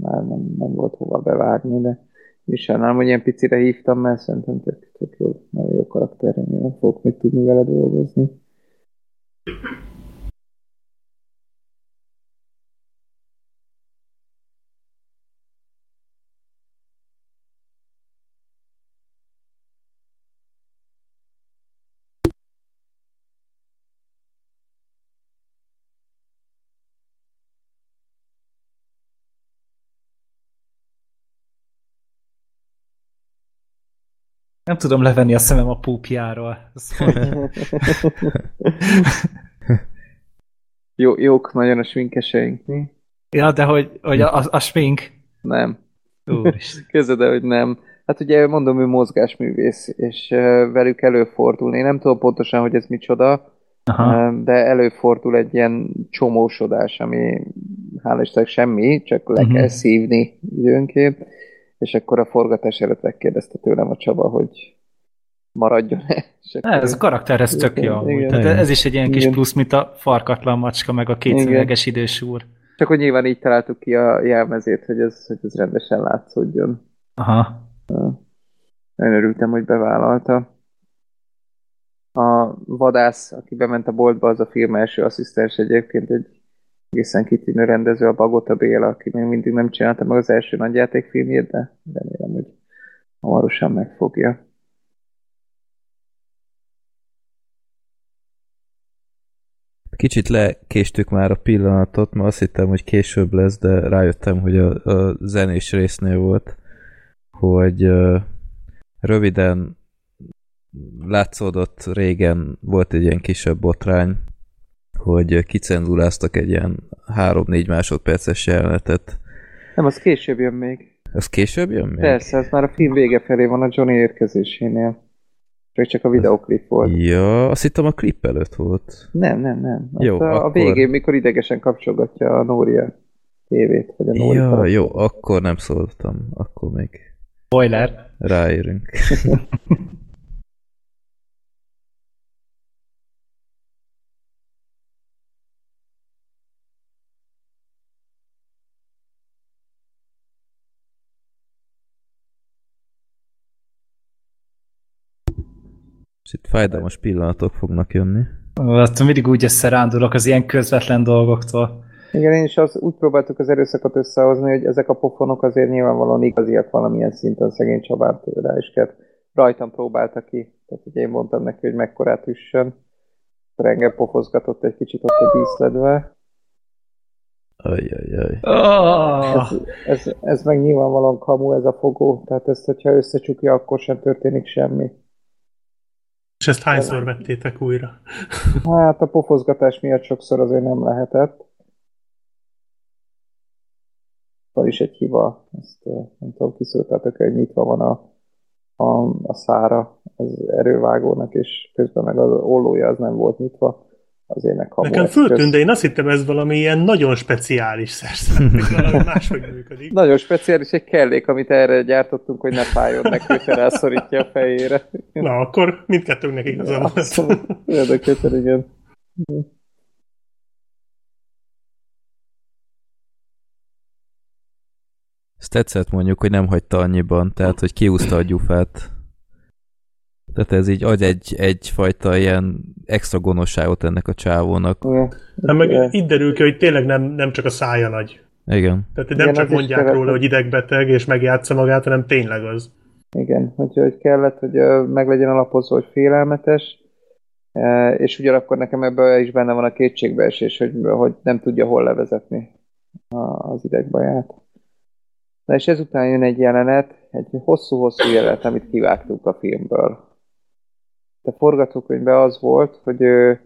már nem, nem volt hova bevágni, de is sajnálom, hogy ilyen picire hívtam, mert szerintem tök, tök jó, nagyon jó karakter, remélem fogok még tudni vele dolgozni. Nem tudom levenni a szemem a púpjáról. Hogy? Jó, jók nagyon a sminkeseink, mi? ja, de hogy, hogy a, a, a smink. Nem. Úristen. Közöd, hogy nem. Hát ugye mondom, ő mozgásművész, és velük előfordul. Én nem tudom pontosan, hogy ez micsoda, Aha. De előfordul egy ilyen csomósodás, ami hál' Istennek semmi, csak le Mhm. kell szívni időnként, és akkor a forgatás előtt megkérdezte tőlem a Csaba, hogy maradjon -e. [laughs] Ez a karakter, ez tök jó. Tehát ez is egy ilyen kis Igen. plusz, mint a farkatlan macska, meg a kétszöveges idős úr. Csak hogy nyilván így találtuk ki a jelmezét, hogy ez, hogy ez rendesen látszódjon. Aha. Nagyon örültem, hogy bevállalta. A vadász, aki bement a boltba, az a film első asszisztens egyébként egy egészen kitűnő rendező, a Bagota Béla, aki még mindig nem csinálta meg az első nagyjátékfilmjét, de remélem, hogy hamarosan megfogja. Kicsit lekéstük már a pillanatot, mert azt hittem, hogy később lesz, de rájöttem, hogy a, a zenés résznél volt, hogy röviden látszódott régen, volt egy ilyen kisebb botrány, hogy kicenzuláztak egy ilyen 3-4 másodperces jelenetet. Nem, az később jön még. Ez később jön még? Persze, ez már a film vége felé van a Johnny érkezésénél. Csak csak a videoklip volt. Ja, azt hittem a klip előtt volt. Nem, nem, nem. Ott Jó, a, a akkor- végén, mikor idegesen kapcsolgatja a Nória tévét, vagy a Nóri Ja, jó, akkor nem szóltam. Akkor még Spoiler. ráérünk. [laughs] És itt fájdalmas pillanatok fognak jönni. Azt mindig úgy összerándulok az ilyen közvetlen dolgoktól. Igen, én is az, úgy próbáltuk az erőszakot összehozni, hogy ezek a pofonok azért nyilvánvalóan igaziak valamilyen szinten szegény Csabát rá is kellett. Rajtam próbálta ki, tehát hogy én mondtam neki, hogy mekkorát üssön. Engem pofozgatott egy kicsit ott a díszledve. Ajajaj. Oh! Ez, ez, ez meg nyilvánvalóan kamu, ez a fogó, tehát ezt, hogyha összecsukja, akkor sem történik semmi. És ezt hányszor vettétek újra? Hát a pofozgatás miatt sokszor azért nem lehetett. Van is egy hiba, ezt nem tudom, kiszóltátok, hogy nyitva van a, a, a szára az erővágónak, és közben meg az ollója az nem volt nyitva, azért meg hamu Nekem föltűnt, de én azt hittem, ez valami ilyen nagyon speciális szerszám, hogy valami [laughs] máshogy működik. Nagyon speciális egy kellék, amit erre gyártottunk, hogy ne fájjon neki, hogyha rászorítja a fejére. Na, akkor mindkettőnknek igaza volt. Abszolút. Érdekes, igen. Ezt tetszett mondjuk, hogy nem hagyta annyiban, tehát, hogy kiúzta a gyufát. Tehát ez így ad egy, egyfajta ilyen extra gonoszságot ennek a csávónak. Hát meg Igen. itt derül ki, hogy tényleg nem, nem csak a szája nagy. Igen. Tehát nem Igen, csak is mondják kellett. róla, hogy idegbeteg, és megjátsza magát, hanem tényleg az. Igen, úgyhogy kellett, hogy meg legyen alapozva, hogy félelmetes, e, és ugyanakkor nekem ebben is benne van a kétségbeesés, hogy, hogy nem tudja hol levezetni a- az idegbaját. Na és ezután jön egy jelenet, egy hosszú-hosszú jelenet, amit kivágtunk a filmből. A forgatókönyvben az volt, hogy ő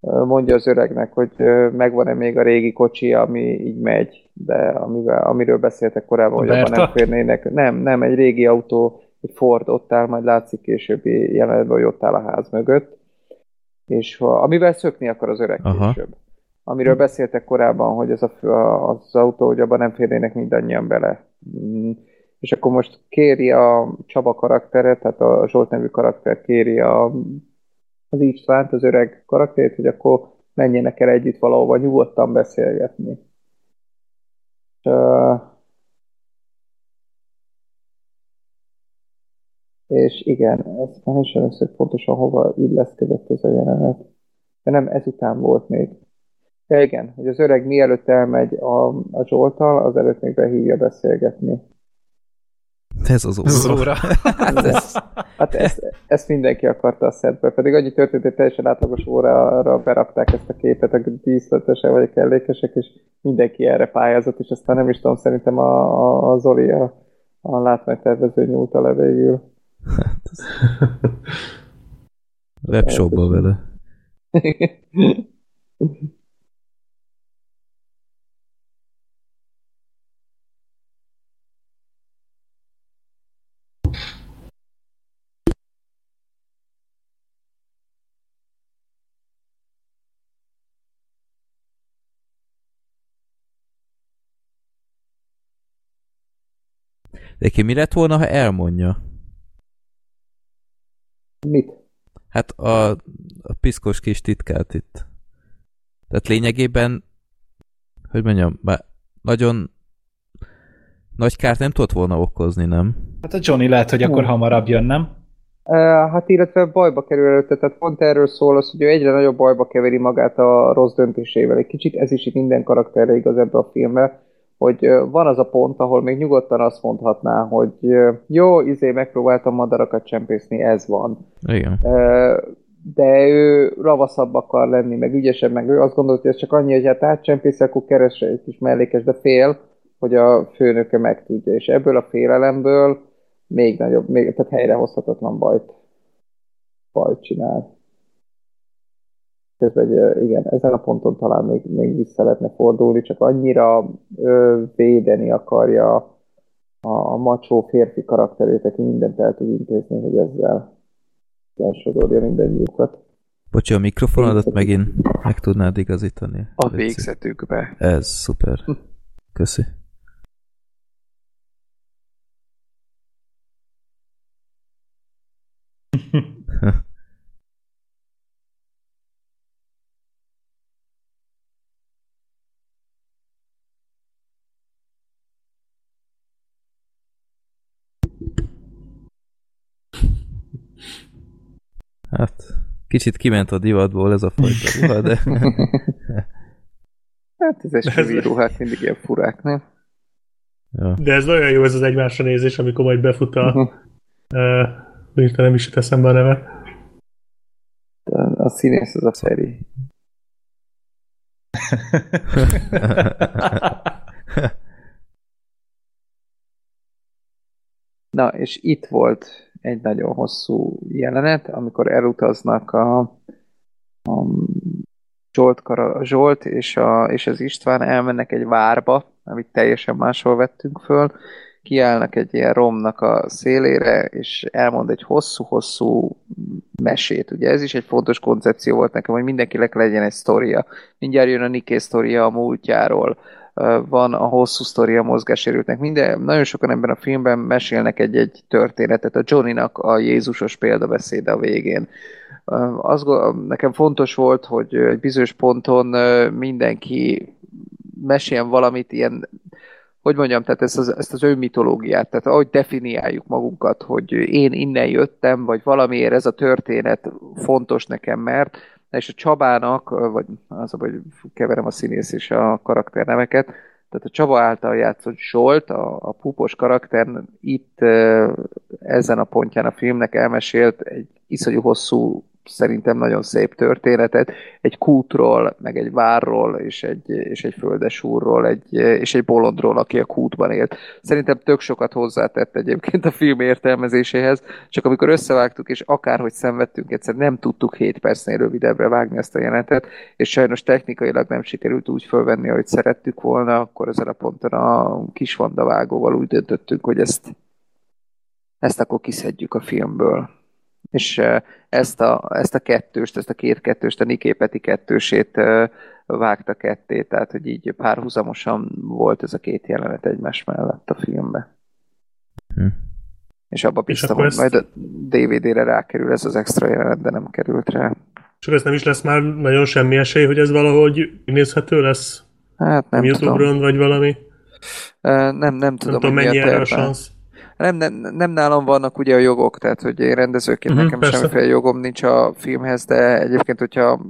mondja az öregnek, hogy megvan-e még a régi kocsi, ami így megy, de amivel, amiről beszéltek korábban, hogy abban nem férnének. Nem, nem, egy régi autó, egy Ford ott áll, majd látszik későbbi jelenetben, hogy ott áll a ház mögött, és ha- amivel szökni akar az öreg Aha. később. Amiről beszéltek korábban, hogy az, a, az autó, hogy abban nem férnének mindannyian bele. És akkor most kéri a Csaba karaktere, tehát a Zsolt nevű karakter kéri a, az Istvánt, az öreg karakterét, hogy akkor menjenek el együtt valahova nyugodtan beszélgetni. És, és igen, ez már is először pontosan hova illeszkedett ez a jelenet. De nem, ezután volt még. Ja, igen, hogy az öreg mielőtt elmegy a, a Zsoltal, az előtt még behívja beszélgetni. Ez az Az óra. óra. [laughs] Hát ezt, ezt mindenki akarta a szedbe, pedig annyi történt, hogy teljesen átlagos órára berakták ezt a képet, a díszletesek vagy a kellékesek, és mindenki erre pályázott, és aztán nem is tudom, szerintem a, a, a Zoli a, a látványtervező nyúlta le végül. Webshopba vele. [laughs] [laughs] De ki mi lett volna, ha elmondja? Mit? Hát a, a piszkos kis titkát itt. Tehát lényegében, hogy mondjam, már nagyon nagy kárt nem tudott volna okozni, nem? Hát a Johnny lehet, hogy akkor hamarabb jön, nem? Hát illetve bajba kerül előtte, tehát pont erről szól az, hogy ő egyre nagyobb bajba keveri magát a rossz döntésével. Egy kicsit ez is itt minden karakterre igaz ebbe a filmbe, hogy van az a pont, ahol még nyugodtan azt mondhatná, hogy jó, izé megpróbáltam madarakat csempészni, ez van. Igen. De ő ravaszabb akar lenni, meg ügyesebb, meg ő azt gondolja, hogy ez csak annyi, hogy hát átcsempész, akkor keresse egy kis mellékes, de fél, hogy a főnöke megtudja, és ebből a félelemből még nagyobb, még, tehát helyrehozhatatlan bajt, bajt csinál. Ez egy, igen, ezen a ponton talán még, még vissza lehetne fordulni, csak annyira ö, védeni akarja a, a macsó férfi karakterét, aki mindent el tud intézni, hogy ezzel elsodorja mindennyiukat. Bocsi, a mikrofonodat megint meg tudnád igazítani? A végzetükbe. Ez szuper. [laughs] Köszi. [laughs] Hát, kicsit kiment a divatból ez a fajta [laughs] ruha, de... hát ez egy ruhák mindig ilyen furák, nem? Ja. De ez nagyon jó ez az egymásra nézés, amikor majd befut a... uh, uh, nem is jut eszembe a neve. A, a színész az a Feri. [laughs] Na, és itt volt egy nagyon hosszú jelenet, amikor elutaznak a, a Zsolt, Kara, Zsolt és, a, és az István elmennek egy várba, amit teljesen máshol vettünk föl, kiállnak egy ilyen romnak a szélére, és elmond egy hosszú-hosszú mesét. Ugye ez is egy fontos koncepció volt nekem, hogy mindenkinek legyen egy sztoria. Mindjárt jön a Niké sztoria a múltjáról, van a hosszú sztoria a mozgásérültnek. Minden, nagyon sokan ebben a filmben mesélnek egy-egy történetet. A Johnnynak a Jézusos példabeszéde a végén. Az, nekem fontos volt, hogy egy bizonyos ponton mindenki meséljen valamit ilyen hogy mondjam, tehát ezt az, ezt az önmitológiát, tehát ahogy definiáljuk magunkat, hogy én innen jöttem, vagy valamiért ez a történet fontos nekem, mert és a Csabának, vagy az, hogy keverem a színész és a karakterneveket, tehát a Csaba által játszott Zsolt, a, a púpos karakter itt ezen a pontján a filmnek elmesélt egy iszonyú hosszú szerintem nagyon szép történetet, egy kútról, meg egy várról, és egy, és egy földesúrról, egy, és egy bolondról, aki a kútban élt. Szerintem tök sokat hozzátett egyébként a film értelmezéséhez, csak amikor összevágtuk, és akárhogy szenvedtünk, egyszer nem tudtuk 7 percnél rövidebbre vágni ezt a jelenetet, és sajnos technikailag nem sikerült úgy fölvenni, ahogy szerettük volna, akkor ezen a ponton a kis vandavágóval úgy döntöttünk, hogy ezt, ezt akkor kiszedjük a filmből és ezt a, ezt a kettőst, ezt a két kettőst, a Niké Peti kettősét vágta ketté, tehát hogy így párhuzamosan volt ez a két jelenet egymás mellett a filmben. Hm. És abba bíztam, hogy ezt... majd a DVD-re rákerül ez az extra jelenet, de nem került rá. Csak ez nem is lesz már nagyon semmi esély, hogy ez valahogy nézhető lesz? Hát nem YouTube-ron vagy valami? nem, nem, nem tudom, nem tudom mennyi erre a szansz. Nem, nem, nem nálam vannak ugye a jogok, tehát hogy én rendezőként uh-huh, nekem persze. semmiféle jogom nincs a filmhez, de egyébként, hogyha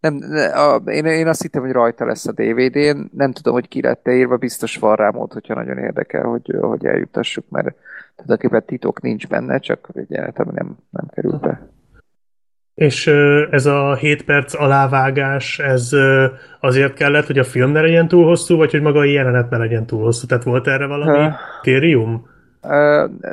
nem, a, én, én azt hittem, hogy rajta lesz a DVD-n, nem tudom, hogy ki lett írva, biztos van rá mód, hogyha nagyon érdekel, hogy, hogy eljutassuk, mert tulajdonképpen titok nincs benne, csak egy jelenet, ami nem, nem került be. És ez a 7 perc alávágás, ez azért kellett, hogy a film ne legyen túl hosszú, vagy hogy maga a jelenet ne legyen túl hosszú? Tehát volt erre valami kérium?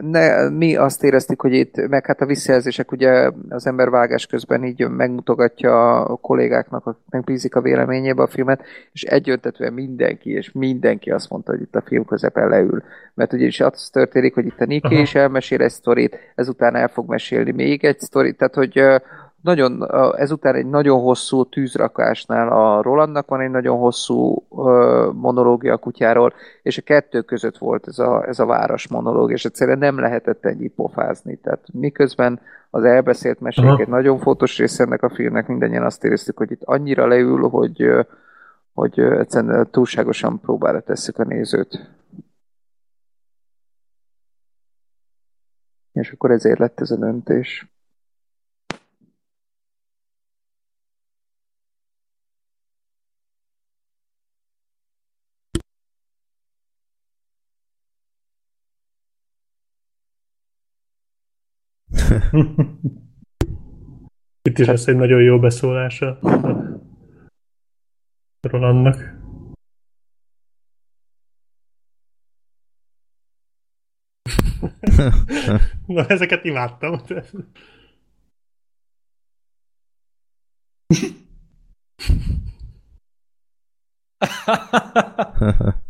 Ne, mi azt éreztük, hogy itt, meg hát a visszajelzések, ugye az ember vágás közben így megmutogatja a kollégáknak, akiknek bízik a véleményébe a filmet, és egyöntetően mindenki, és mindenki azt mondta, hogy itt a film közepen leül. Mert ugye is az történik, hogy itt a Niki is elmesél egy sztorit, ezután el fog mesélni még egy sztorit, tehát hogy nagyon, ezután egy nagyon hosszú tűzrakásnál a Rolandnak van egy nagyon hosszú monológia a kutyáról, és a kettő között volt ez a, ez a város monológ, és egyszerűen nem lehetett ennyi pofázni. Tehát miközben az elbeszélt mesék Aha. egy nagyon fontos része ennek a filmnek, mindannyian azt éreztük, hogy itt annyira leül, hogy, hogy egyszerűen túlságosan próbára tesszük a nézőt. És akkor ezért lett ez a döntés. [laughs] Itt is lesz egy nagyon jó beszólása Rolandnak. [laughs] Na, ezeket imádtam. [laughs]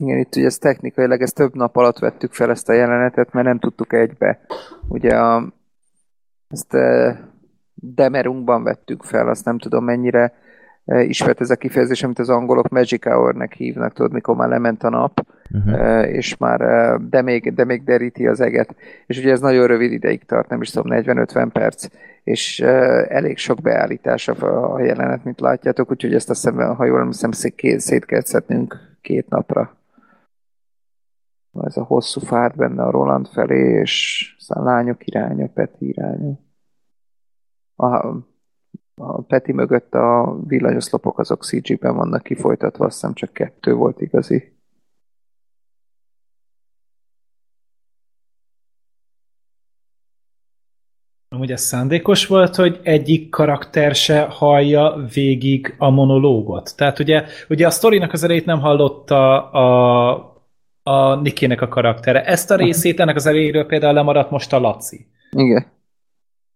Igen, itt ugye ez technikailag, ezt több nap alatt vettük fel ezt a jelenetet, mert nem tudtuk egybe. Ugye a, ezt e, Demerunkban vettük fel, azt nem tudom mennyire e, ismert ez a kifejezés, amit az angolok Magic Hour-nek hívnak, tudod, mikor már lement a nap, uh-huh. e, és már e, de még, de még deríti az eget. És ugye ez nagyon rövid ideig tart, nem is tudom, 40-50 perc, és e, elég sok beállítás a, a jelenet, mint látjátok, úgyhogy ezt azt hiszem, ha jól emlékszem, szét, szét kell két napra ez a hosszú fát benne a Roland felé, és aztán lányok iránya, Peti iránya. A, a Peti mögött a villanyoszlopok azok CG-ben vannak kifolytatva, azt hiszem csak kettő volt igazi. Amúgy ez szándékos volt, hogy egyik karakter se hallja végig a monológot. Tehát ugye, ugye a sztorinak az elejét nem hallotta a a Nikinek a karaktere. Ezt a részét ennek az elégről például lemaradt most a Laci. Igen.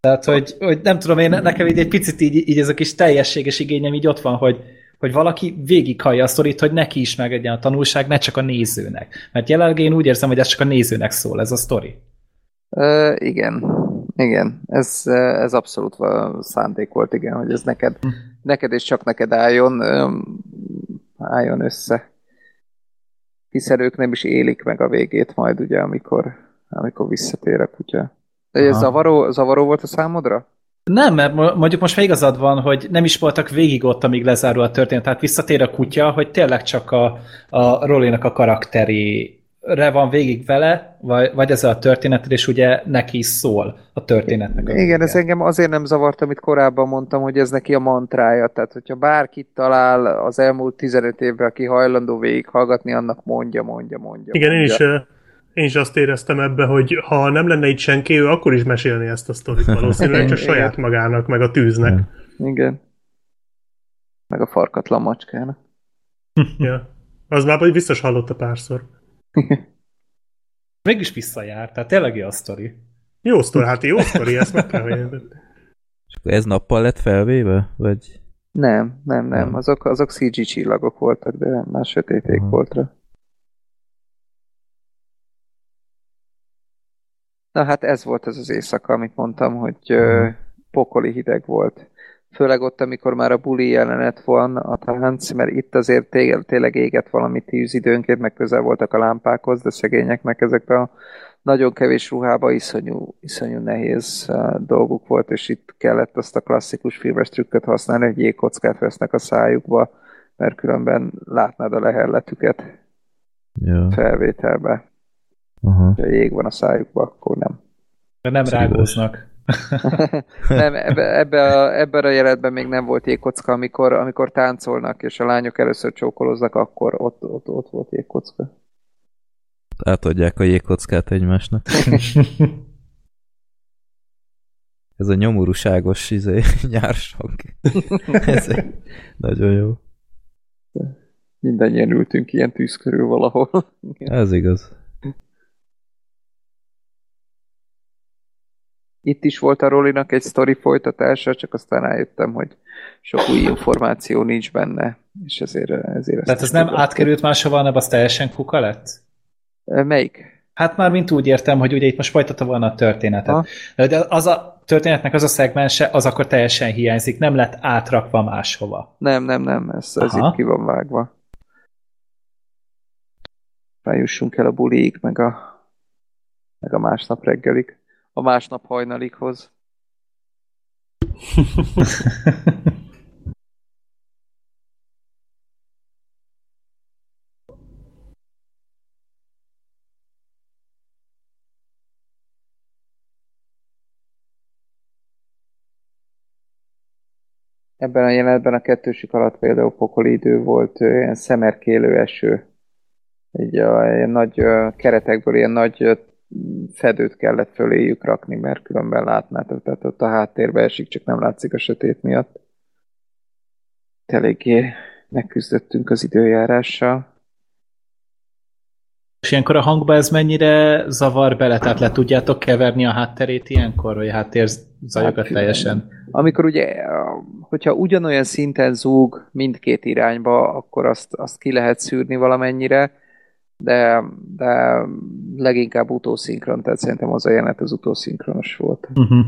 Tehát, hogy, hogy nem tudom, én nekem így egy picit így, így ez a kis teljességes igényem így ott van, hogy, hogy valaki végighallja a sztorit, hogy neki is megegyen a tanulság, ne csak a nézőnek. Mert jelenleg én úgy érzem, hogy ez csak a nézőnek szól, ez a sztori. Uh, igen, igen. Ez, ez abszolút szándék volt, igen, hogy ez neked, hm. neked és csak neked álljon, álljon össze hiszen ők nem is élik meg a végét majd, ugye, amikor, amikor visszatér a kutya. De ez zavaró, zavaró volt a számodra? Nem, mert mondjuk most már igazad van, hogy nem is voltak végig ott, amíg lezárul a történet. Tehát visszatér a kutya, hogy tényleg csak a, a Rollinak a karakteri re van végig vele, vagy, vagy ezzel a történettel, és ugye neki is szól a történetnek. A Igen, ez engem azért nem zavart, amit korábban mondtam, hogy ez neki a mantrája. Tehát, hogyha bárkit talál az elmúlt 15 évben, aki hajlandó végighallgatni, annak mondja, mondja, mondja. Igen, mondja. én is én is azt éreztem ebbe, hogy ha nem lenne itt senki, ő akkor is mesélni ezt a sztorit [laughs] valószínűleg, csak saját magának, meg a tűznek. Igen. Meg a farkatlan macskának. ja. Az már biztos hallotta párszor. [laughs] Mégis visszajár, tehát tényleg jó a sztori. Jó sztori, hát jó sztori, ezt meg kell És ez nappal lett felvéve? Vagy... Nem, nem, nem. nem. Azok, azok CG csillagok voltak, de már sötéték uh-huh. volt rá. Na hát ez volt az az éjszaka, amit mondtam, hogy uh-huh. pokoli hideg volt főleg ott, amikor már a buli jelenet van a tánc, mert itt azért tényleg, tényleg égett valami tűzidőnként, meg közel voltak a lámpákhoz, de szegényeknek ezek a nagyon kevés ruhába iszonyú, iszonyú nehéz uh, dolguk volt, és itt kellett azt a klasszikus filmes trükköt használni, hogy jégkockát vesznek a szájukba, mert különben látnád a lehelletüket ja. felvételbe. Uh-huh. Ha jég van a szájukba, akkor nem. De nem rágóznak. [laughs] nem, ebbe, ebbe a, ebben a jelenetben még nem volt jégkocka, amikor, amikor táncolnak, és a lányok először csókoloznak, akkor ott, ott, ott volt jégkocka. Átadják a jégkockát egymásnak. [laughs] Ez a nyomorúságos izé, [laughs] nyársang. Ez nagyon jó. Mindannyian ültünk ilyen tűz körül valahol. Ez igaz. Itt is volt a Rolinak egy sztori folytatása, csak aztán rájöttem, hogy sok új információ nincs benne, és ezért, ezért Tehát ez nem tudottam. átkerült máshova, hanem az teljesen kuka lett? Melyik? Hát már mint úgy értem, hogy ugye itt most folytatta volna a történetet. Ha? De az a történetnek az a szegmense, az akkor teljesen hiányzik, nem lett átrakva máshova. Nem, nem, nem, ez, ez itt ki van vágva. Rájussunk el a buliig, meg a, meg a másnap reggelig. A másnap hajnalikhoz. Ebben a jelenetben a kettősik alatt például pokoli idő volt, ilyen szemerkélő eső. Egy a, ilyen nagy keretekből ilyen nagy fedőt kellett föléjük rakni, mert különben látnátok, tehát ott a háttérbe esik, csak nem látszik a sötét miatt. Eléggé megküzdöttünk az időjárással. És ilyenkor a hangba ez mennyire zavar bele? Tehát le tudjátok keverni a hátterét ilyenkor, vagy a háttér zajokat hát, teljesen? Amikor ugye, hogyha ugyanolyan szinten zúg mindkét irányba, akkor azt, azt ki lehet szűrni valamennyire, de, de leginkább utószinkron, tehát szerintem az a jelenet az utószinkronos volt. Uh-huh.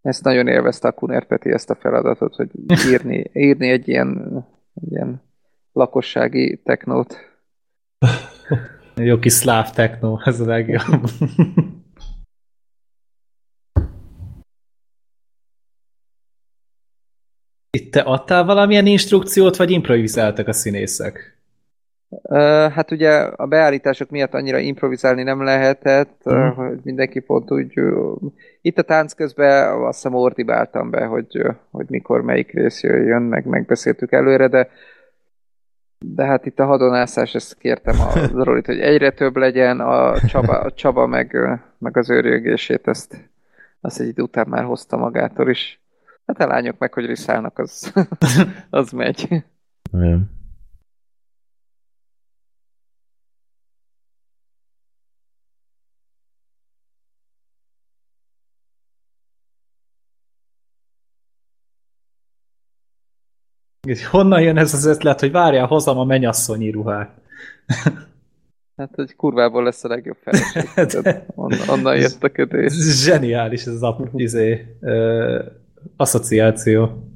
Ezt nagyon élvezte a Kuner Peti ezt a feladatot, hogy [laughs] írni, írni egy ilyen ilyen lakossági technót. [laughs] Jó kis szláv technó, ez a legjobb. [laughs] Itt te adtál valamilyen instrukciót, vagy improvizáltak a színészek? Hát ugye a beállítások miatt annyira improvizálni nem lehetett, mm. hogy mindenki pont úgy... Itt a tánc közben azt hiszem ordibáltam be, hogy, hogy mikor melyik rész jöjjön, meg megbeszéltük előre, de de hát itt a hadonászás, ezt kértem a [laughs] Rolit, hogy egyre több legyen, a Csaba, a Csaba meg, meg az őrjögését, ezt, azt egy idő után már hozta magától is. Hát a lányok meg, hogy riszálnak, az, [laughs] az megy. Igen. Honnan jön ez az ötlet, hogy várjál, hozom a menyasszonyi ruhát? [laughs] Hát, hogy kurvából lesz a legjobb feleség. [laughs] Hát, onnan, onnan jött a kötés. Zseniális ez az a, izé, ö, asszociáció.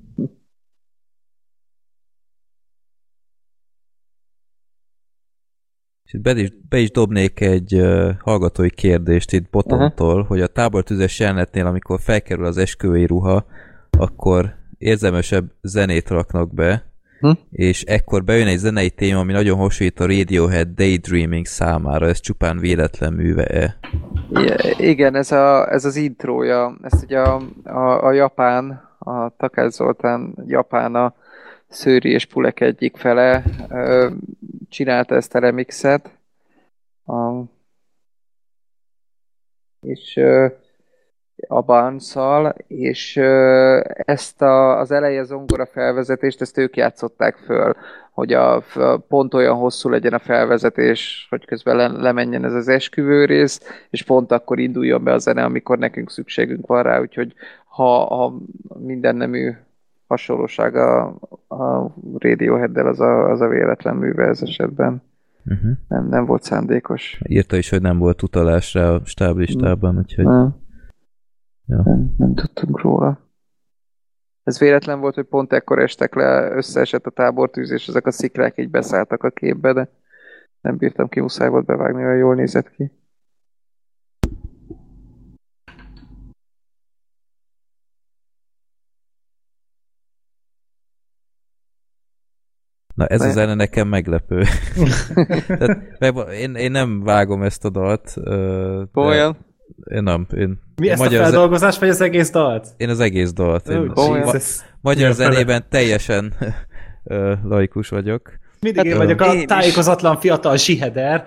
És itt be is, be is dobnék egy uh, hallgatói kérdést itt Botontól, uh-huh. hogy a tábortüzes jelenetnél, amikor felkerül az esküvői ruha, akkor érzelmesebb zenét raknak be, hm? és ekkor bejön egy zenei téma, ami nagyon hasonlít a Radiohead Daydreaming számára, ez csupán véletlen műve-e? Igen, ez, a, ez az intrója, ezt ugye a, a, a Japán, a Takács Zoltán Japána Szőri és Pulek egyik fele ö, csinálta ezt a remixet, a, és ö, a barnes és ezt a, az eleje zongora felvezetést, ezt ők játszották föl, hogy a, pont olyan hosszú legyen a felvezetés, hogy közben le, lemenjen ez az esküvő rész, és pont akkor induljon be a zene, amikor nekünk szükségünk van rá, úgyhogy ha, ha minden nemű hasonlóság a, a Radiohead-del, az a, az a véletlen műve ez esetben. Uh-huh. Nem, nem volt szándékos. Írta is, hogy nem volt utalás rá a stáblistában, úgyhogy... Nem. Ja. Nem, nem tudtunk róla. Ez véletlen volt, hogy pont ekkor estek le, összeesett a tábortűz, és ezek a sziklák így beszálltak a képbe, de nem bírtam ki, muszáj volt bevágni, olyan jól nézett ki. Na ez a zene nekem meglepő. [laughs] Tehát, én, én nem vágom ezt a dalt. Olyan? Én nem. Én Mi ezt magyar a feldolgozás, vagy az egész dalt? Én az egész dalt. Én oh, ma magyar zenében teljesen [laughs] laikus vagyok. Mindig hát, én vagyok a én tájékozatlan is. fiatal zsiheder.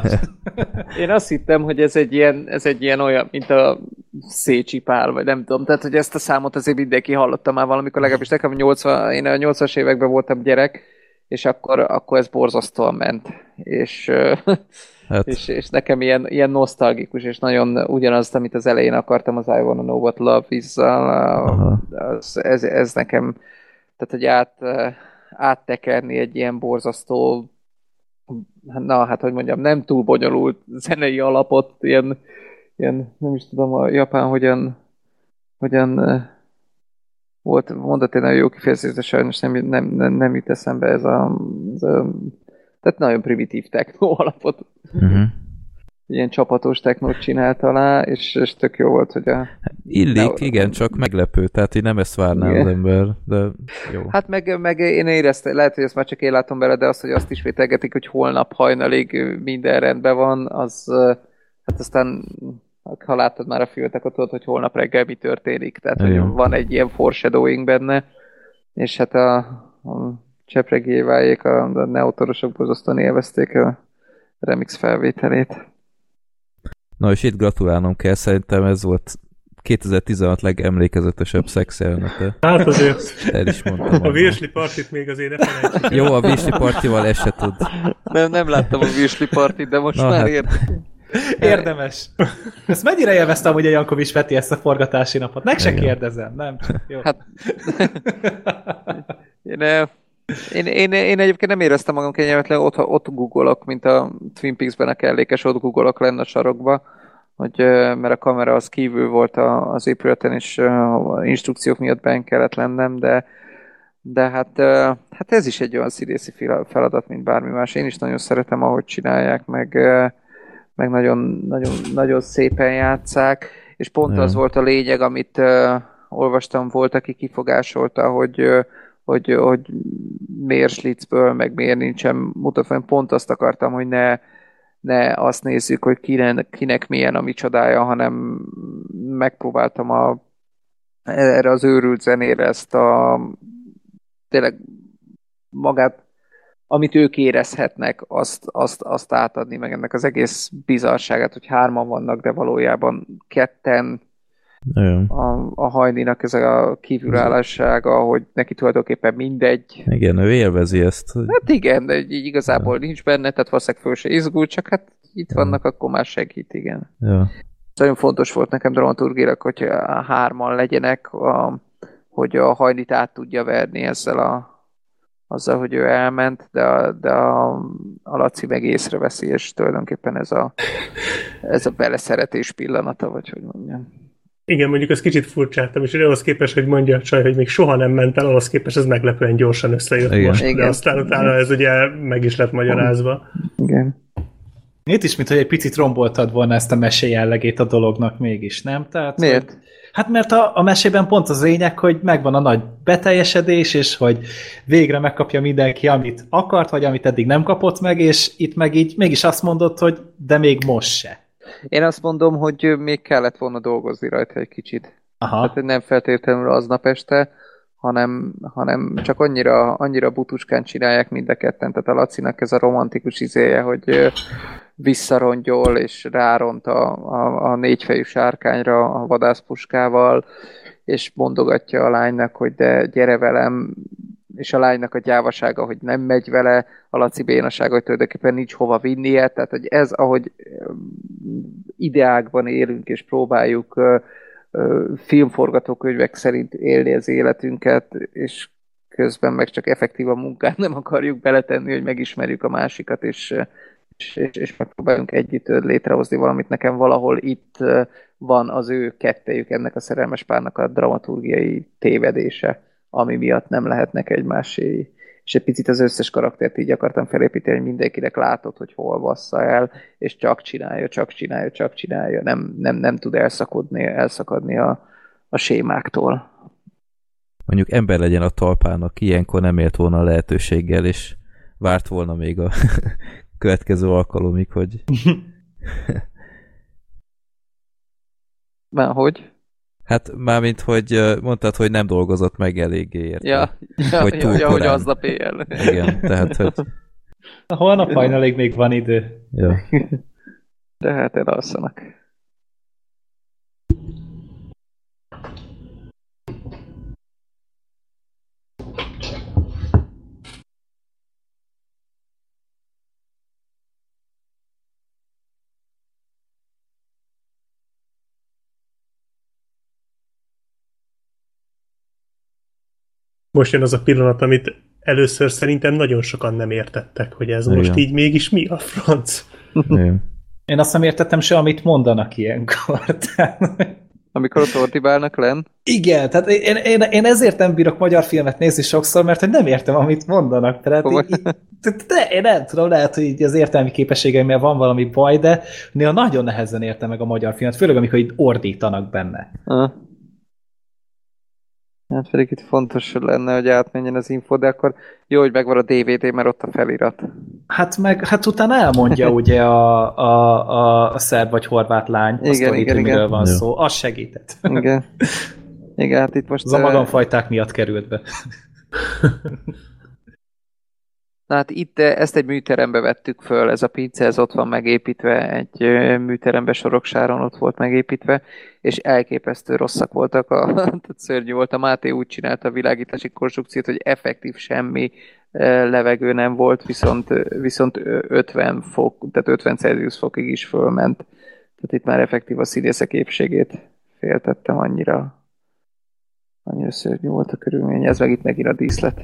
[laughs] én azt hittem, hogy ez egy, ilyen, ez egy ilyen olyan, mint a Szécsi Pál, vagy nem tudom. Tehát, hogy ezt a számot azért mindenki hallotta már valamikor, legalábbis nekem 80, én a 80-as években voltam gyerek, és akkor, akkor ez borzasztóan ment. És, Hát, és, és nekem ilyen, ilyen nosztalgikus, és nagyon ugyanazt, amit az elején akartam az I Wanna Know What Love is az, ez, ez nekem, tehát hogy át, áttekerni egy ilyen borzasztó na, hát hogy mondjam, nem túl bonyolult zenei alapot, ilyen, ilyen nem is tudom, a japán hogyan, hogyan eh, volt, mondott egy nagyon jó kifejezés, de sajnos nem, nem, nem, nem jut eszembe ez a, ez a tehát nagyon primitív techno [laughs] alapot, uh-huh. ilyen csapatos technót csinált alá, és, és tök jó volt, hogy a... Illik, Ne- igen, csak meglepő, tehát így nem ezt várná Igen. az ember, de jó. Hát meg, meg én éreztem, lehet, hogy ezt már csak én látom bele, de azt, hogy azt ismételgetik, hogy holnap hajnalig minden rendben van, az hát aztán ha láttad már a filmet, akkor tudod, hogy holnap reggel mi történik. Tehát, hogy van egy ilyen foreshadowing benne, és hát a, a Csepregéváék, a, a neotorosok borzasztóan élvezték a remix felvételét. Na és itt gratulálnom kell, szerintem ez volt 2016 legemlékezetesebb szexjelenete. Hát azért El is mondtam. a virsli partit még azért ne felejtsük. Jó, a Visli partival ezt se tud. Nem, nem láttam a Virsli partit, de most Na, már hát. értem. Érdemes. Ezt mennyire élveztem, hogy a Jankovics veti ezt a forgatási napot? Meg se Igen. kérdezem, nem? Jó. Hát, [laughs] én, én, én, én egyébként nem éreztem magam kényelmetlen, ott, ott googolok, mint a Twin Peaks-ben a kellékes, ott googolok lenne a sarokba, hogy, mert a kamera az kívül volt az épületen, és instrukciók miatt benn kellett lennem, de de hát, hát ez is egy olyan színészi fel- feladat, mint bármi más. Én is nagyon szeretem, ahogy csinálják, meg, meg nagyon, nagyon, nagyon szépen játszák, és pont Ja. az volt a lényeg, amit olvastam, volt, aki kifogásolta, hogy, hogy, hogy miért Schlitzből, meg miért nincsen mutatvány. Pont azt akartam, hogy ne, ne azt nézzük, hogy kinek, kinek milyen a mi csodája, hanem megpróbáltam a, erre az őrült zenére ezt a tényleg magát amit ők érezhetnek, azt, azt, azt átadni, meg ennek az egész bizarságát, hogy hárman vannak, de valójában ketten A, a hajninak ez a kívülállássága, hogy neki tulajdonképpen mindegy. Igen, ő élvezi ezt. hogy- Hát igen, de így igazából nincs benne, tehát valószínűleg föl se izgul, csak hát itt Ja. vannak, akkor már segít, igen. Ja. Nagyon fontos volt nekem dramaturgilag, hogy a hárman legyenek, a, hogy a hajnit át tudja verni ezzel a azzal, hogy ő elment, de a, de a, a Laci meg észreveszi, és tulajdonképpen ez a, ez a beleszeretés pillanata, vagy hogy mondjam. Igen, mondjuk ez kicsit furcsáltam, és ahhoz képest, hogy mondja a csaj, hogy még soha nem ment el, ahhoz képest ez meglepően gyorsan összejött Igen. most, de Igen. aztán utána ez ugye meg is lett magyarázva. Igen. Itt is, mint hogy egy picit romboltad volna ezt a mesé jellegét a dolognak mégis, nem? Tehát, Miért? Hogy, hát mert a, a mesében pont az lényeg, hogy megvan a nagy beteljesedés, és hogy végre megkapja mindenki, amit akart, vagy amit eddig nem kapott meg, és itt meg így mégis azt mondod, hogy de még most se. Én azt mondom, hogy még kellett volna dolgozni rajta egy kicsit. Aha. Tehát nem feltétlenül aznap este, hanem, hanem csak annyira, annyira butuskán csinálják mind a ketten. Tehát a Lacinak ez a romantikus izéje, hogy visszarongyol és ráront a, a, a négyfejű sárkányra a vadászpuskával, és mondogatja a lánynak, hogy de gyere velem, és a lánynak a gyávasága, hogy nem megy vele, a Laci bénasága, hogy tulajdonképpen nincs hova vinnie, tehát hogy ez, ahogy ideákban élünk, és próbáljuk filmforgatókönyvek szerint élni az életünket, és közben meg csak effektív a munkát nem akarjuk beletenni, hogy megismerjük a másikat, és, és, és, megpróbáljunk együtt létrehozni valamit. Nekem valahol itt van az ő kettejük, ennek a szerelmes párnak a dramaturgiai tévedése, ami miatt nem lehetnek egymásé. És egy picit az összes karaktert így akartam felépíteni, hogy mindenkinek látod, hogy hol bassza el, és csak csinálja, csak csinálja, csak csinálja. Nem, nem, nem tud elszakadni, elszakadni a, a sémáktól. Mondjuk ember legyen a talpának, ilyenkor nem élt volna a lehetőséggel, és várt volna még a [laughs] következő alkalomig, hogy [laughs] Már hogy? Hát mármint, hogy mondtad, hogy nem dolgozott meg eléggé érte. Ja, ja, Hogy ja, túl ja hogy korán. aznap éjjel. Igen, tehát, hogy Holnap hajnalig még van idő. ja. De hát elalszanak. Most jön az a pillanat, amit először szerintem nagyon sokan nem értettek, hogy ez Igen. most így mégis mi a franc. Igen. Én azt nem értettem se, amit mondanak ilyenkor. [laughs] Amikor ott ordibálnak len. Igen, tehát én, én, én ezért nem bírok magyar filmet nézni sokszor, mert hogy nem értem, amit mondanak. Tehát így, így- de, én nem tudom, lehet, hogy így az értelmi képességeimmel van valami baj, de néha nagyon nehezen értem meg a magyar filmet, főleg amikor így ordítanak benne. Ah. Hát pedig itt fontos lenne, hogy átmenjen az info, de akkor jó, hogy megvan a DVD, mert ott a felirat. Hát meg, hát utána elmondja [laughs] ugye a, a, a, a szerb vagy horvát lány, Igen, azt, hogy igen, miről igen. van Jó. szó. Az segített. [laughs] Igen. Igen, hát itt most... Az a magamfajták miatt került be. [laughs] Na hát itt eh, ezt egy műterembe vettük föl, ez a pince, ez ott van megépítve, egy eh, műterembe Soroksáron ott volt megépítve, és elképesztő rosszak voltak, a, [laughs] tehát szörnyű volt, a Máté úgy csinálta a világítási konstrukciót, hogy effektív semmi eh, levegő nem volt, viszont, viszont ö- 50 fok, tehát 50 Celsius fokig is fölment. Tehát itt már effektív a színészek épségét féltettem annyira, annyira szörnyű volt a körülmény, ez meg itt megint a díszlet.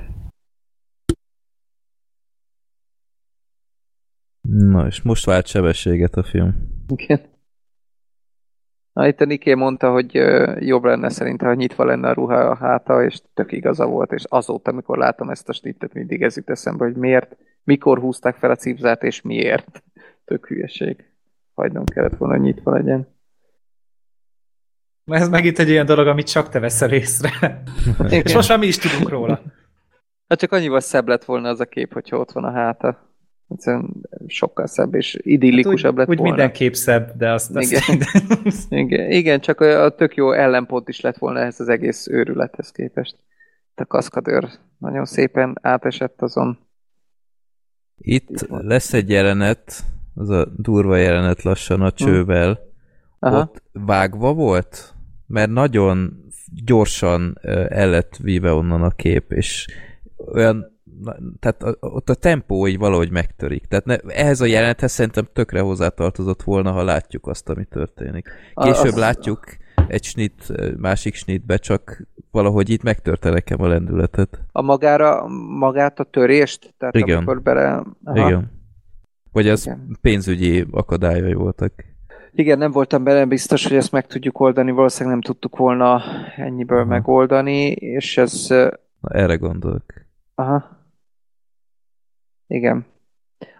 Na, és most vált sebességet a film. Igen. Na, itt a Niké mondta, hogy jobb lenne szerintem, ha nyitva lenne a ruha a háta, és tök igaza volt, és azóta, amikor látom ezt a snittet, mindig ez jut eszembe, hogy miért, mikor húzták fel a cipzát, és miért. Tök hülyeség. Hagynom kellett volna, hogy nyitva legyen. Mert ez megint egy olyan dolog, amit csak te veszel észre. És most már mi is tudunk róla. Hát csak annyival szebb lett volna az a kép, hogyha ott van a háta. Egyszerűen sokkal szebb és idillikusabb lett úgy, úgy volna. mindenképp szebb, de azt, azt Igen. [laughs] [laughs] Igen, igen, csak a, a tök jó ellenpont is lett volna ehhez az egész őrülethez képest. A kaszkadőr nagyon szépen átesett azon. Itt lesz egy jelenet, az a durva jelenet lassan a csővel. Aha. Ott vágva volt? Mert nagyon gyorsan el lett víve onnan a kép, és olyan tehát a- ott a tempó így valahogy megtörik. Tehát ne, ehhez a jelenethez szerintem tökre hozzátartozott volna, ha látjuk azt, ami történik. Később az- látjuk egy snit, másik snitbe, csak valahogy itt megtörte nekem a lendületet. A magára, magát a törést? Tehát Igen. amikor bele... Aha. Igen. Vagy az Igen. pénzügyi akadályai voltak. Igen, nem voltam benne biztos, hogy ezt meg tudjuk oldani, valószínűleg nem tudtuk volna ennyiből Aha. megoldani, és ez... Na, erre gondolok. Aha. Igen.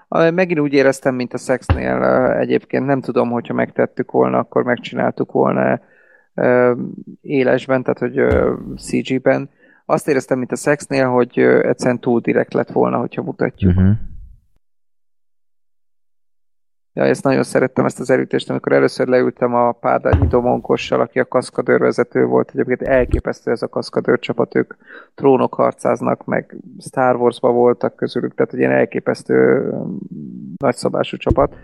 Megint úgy éreztem, mint a szexnél egyébként, nem tudom, hogyha megtettük volna, akkor megcsináltuk volna élesben, tehát hogy CG-ben. Azt éreztem, mint a szexnél, hogy egyszerűen túl direkt lett volna, hogyha mutatjuk. Uh-huh. Ja, ezt nagyon szerettem, ezt az erőtést, amikor először leültem a Pádányi Domonkossal, aki a kaszkadőrvezető volt. Egyébként elképesztő ez a kaszkadőr csapat, ők trónok harcáznak, meg Star Wars-ba voltak közülük, tehát egy ilyen elképesztő öm, nagyszabású csapat.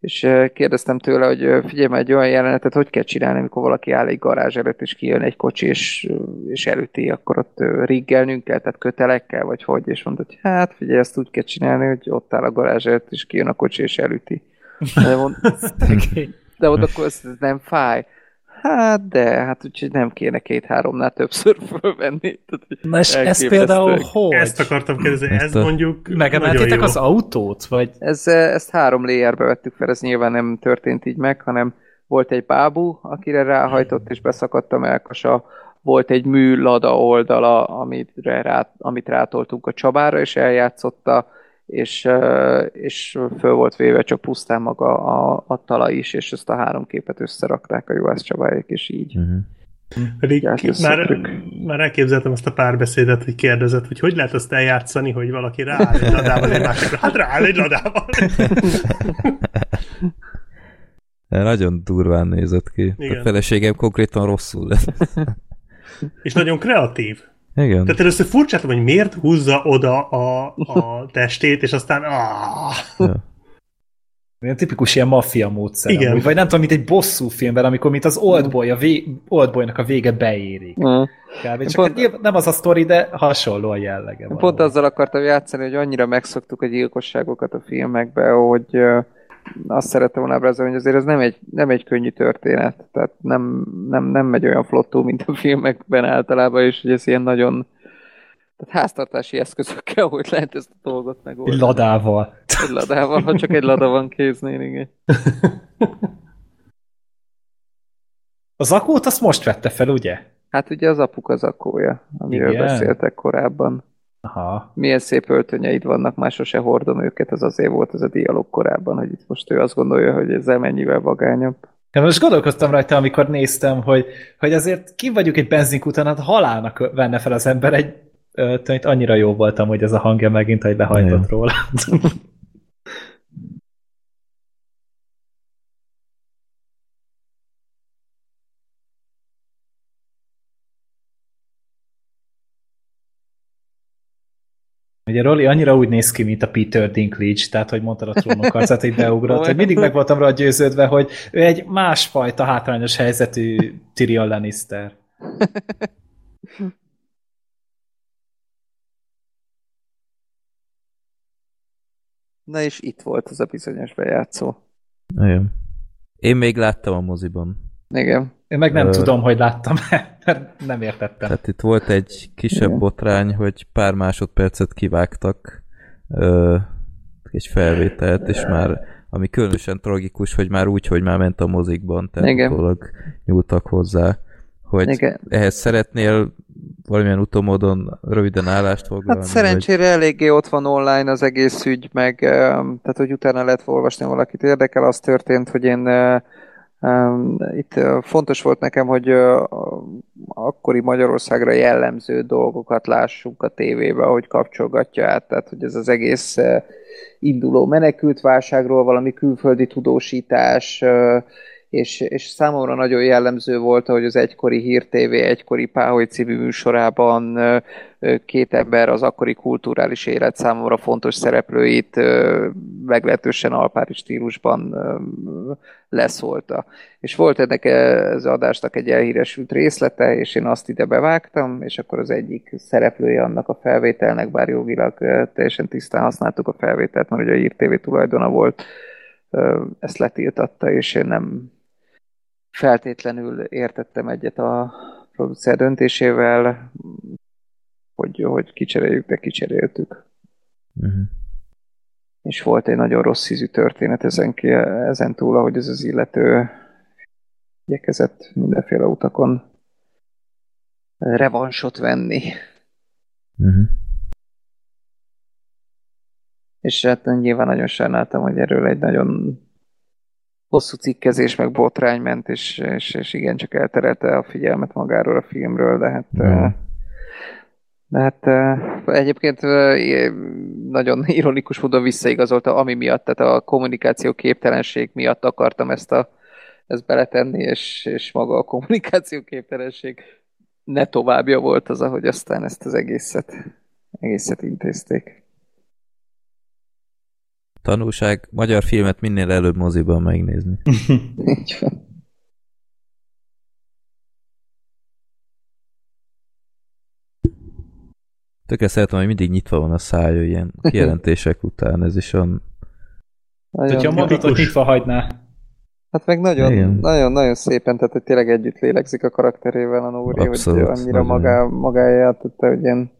És kérdeztem tőle, hogy figyelj már egy olyan jelenetet, hogy kell csinálni, amikor valaki áll egy garázs előtt, és kijön egy kocsi, és, és elüti, akkor ott riggelnünk kell, tehát kötelekkel, vagy hogy, és mondta, hogy hát figyelj, ezt úgy kell csinálni, hogy ott áll a garázs előtt, és kijön a kocsi, és elüti. De, mond, [laughs] de ott akkor ez nem fáj. Hát de, hát úgyhogy nem kéne két-háromnál többször [laughs] fölvenni. Na és ez például hogy? Ezt akartam kérdezni, ez a- mondjuk Megemeltétek az autót? Vagy Ez, eh, ezt három layerbe vettük fel, ez nyilván nem történt így meg, hanem volt egy bábú, akire ráhajtott és beszakadt a melkasa, volt egy műlada oldala, amit, rá, amit rátoltunk a csabára, és eljátszotta, és, és föl volt véve csak pusztán maga a, a talaj is, és ezt a három képet összerakták a Juhász Csabáék, és így. Uh-huh. Pedig már, már elképzeltem azt a párbeszédet, hogy kérdezett, hogy hogy lehet azt eljátszani, hogy valaki rááll egy ladával egy másikra. Hát rááll egy ladával. De [laughs] nagyon durván nézett ki. Igen. A feleségem konkrétan rosszul lett. És nagyon kreatív. Igen. Tehát először furcsáltam, hogy miért húzza oda a, a [laughs] testét, és aztán Ja. Ilyen tipikus ilyen maffia módszer. Igen. Amúgy, vagy nem tudom, mint egy bosszú filmben, amikor mint az Oldboy, a vé, Oldboynak a vége beérik. Mm. Kb. Csak Pont- hát nem az a sztori, de hasonló a jellege. Pont valahol. azzal akartam játszani, hogy annyira megszoktuk a gyilkosságokat a filmekbe, hogy ö, azt szerettem volna ábrázolni, hogy azért ez nem egy, nem egy könnyű történet. Tehát nem, nem, nem megy olyan flottó, mint a filmekben általában, és hogy ez ilyen nagyon Tehát háztartási eszközökkel, hogy lehet ezt a dolgot megoldani. Egy ladával. Egy ladával, ha csak egy lada van kéznél, igen. [laughs] Az akót azt most vette fel, ugye? Hát ugye az apuk az akója, amiről Igen. beszéltek korábban. Aha. Milyen szép öltönyeid vannak, már sose hordom őket, az azért volt ez a dialóg korábban, hogy itt most ő azt gondolja, hogy ezzel mennyivel vagányabb. Ja, most gondolkoztam rajta, amikor néztem, hogy, hogy azért kim vagyunk egy benzinkúton, hát halálnak venne fel az ember egy öltönyt, annyira jó voltam, hogy ez a hangja megint, hogy lehajtott Igen. róla. [laughs] Ugye Roli annyira úgy néz ki, mint a Peter Dinklage, tehát, hogy mondtad a trónok arcát, hogy beugrott, hogy mindig meg voltam rá győződve, hogy ő egy másfajta hátrányos helyzetű Tyrion Lannister. [laughs] Na és itt volt az a bizonyos bejátszó. Igen. Én még láttam a moziban. Igen. Én meg nem Ö- tudom, hogy láttam [laughs] mert nem értettem. Tehát itt volt egy kisebb Igen. botrány, hogy pár másodpercet kivágtak ö, egy felvételt, és már ami különösen tragikus, hogy már úgy, hogy már ment a mozikban, tehát Igen. utólag nyúltak hozzá, hogy Igen. ehhez szeretnél valamilyen utómódon röviden állást foglalni? Hát szerencsére eléggé ott van online az egész ügy, meg tehát, hogy utána lehet olvasni, valakit érdekel, az történt, hogy én itt fontos volt nekem, hogy akkori Magyarországra jellemző dolgokat lássunk a tévébe, ahogy kapcsolgatja át, tehát hogy ez az egész induló menekült válságról valami külföldi tudósítás, és, és számomra nagyon jellemző volt, hogy az egykori Hír TV, egykori Páholy című műsorában két ember az akkori kulturális élet számomra fontos szereplőit meglehetősen alpári stílusban leszólta. És volt ennek eh, az adásnak egy elhíresült részlete, és én azt ide bevágtam, és akkor az egyik szereplője annak a felvételnek, bár jogilag ö, teljesen tisztán használtuk a felvételt, mert ugye a Hír TV tulajdona volt, ö, ezt letiltatta, és én nem feltétlenül értettem egyet a producer döntésével, hogy, hogy kicseréljük, de kicseréltük. Uh-huh. És volt egy nagyon rossz ízű történet ezen, ki, ezen túl, ahogy ez az illető igyekezett mindenféle utakon revansot venni. Uh-huh. És hát nyilván nagyon sajnáltam, hogy erről egy nagyon hosszú cikkezés, meg botrány ment, és, és, és igen, csak elterelte a figyelmet magáról a filmről, de hát... Mhm. De hát egyébként nagyon ironikus módon visszaigazolta, ami miatt, tehát a kommunikáció képtelenség miatt akartam ezt, a, ezt beletenni, és, és maga a kommunikáció képtelenség ne továbbja volt az, ahogy aztán ezt az egészet, egészet intézték. Tanulság, magyar filmet minél előbb moziban megnézni. [laughs] Így van. Tökre szeretem, hogy mindig nyitva van a szája ilyen [laughs] kijelentések után, ez is olyan... Nagyon, Hogyha a mondatot nyitva hagyná. Hát meg nagyon, Igen. nagyon, nagyon szépen, tehát hogy tényleg együtt lélegzik a karakterével a Nóri, Abszolút, hogy annyira nagyon. magá, magáját tette, hogy ilyen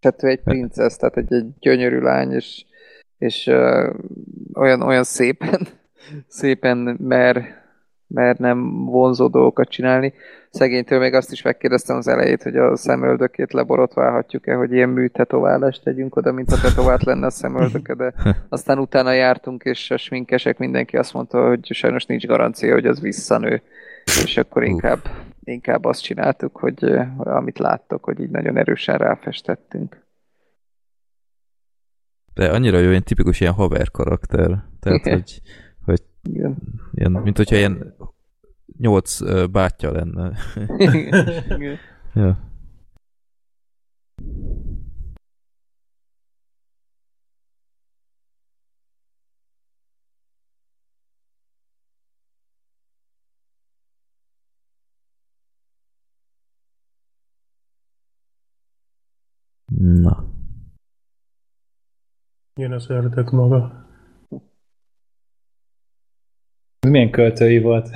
tehát ő egy princesz, tehát egy, egy gyönyörű lány, és, és uh, olyan, olyan szépen, [laughs] szépen mer, mer nem vonzó dolgokat csinálni. Szegénytől még azt is megkérdeztem az elejét, hogy a szemöldökét leborotválhatjuk-e, hogy ilyen műtetoválást tegyünk oda, mint a tetovált lenne a szemöldöke, de aztán utána jártunk, és a sminkesek mindenki azt mondta, hogy sajnos nincs garancia, hogy az visszanő. És akkor inkább, inkább azt csináltuk, hogy amit láttok, hogy így nagyon erősen ráfestettünk. De annyira jó, ilyen tipikus ilyen haver karakter. Tehát, hogy Igen. ilyen, mint hogyha ilyen nyolc bátyja lenne. Igen. [laughs] ja. Na. Jön az ördög maga. Ez milyen költői volt?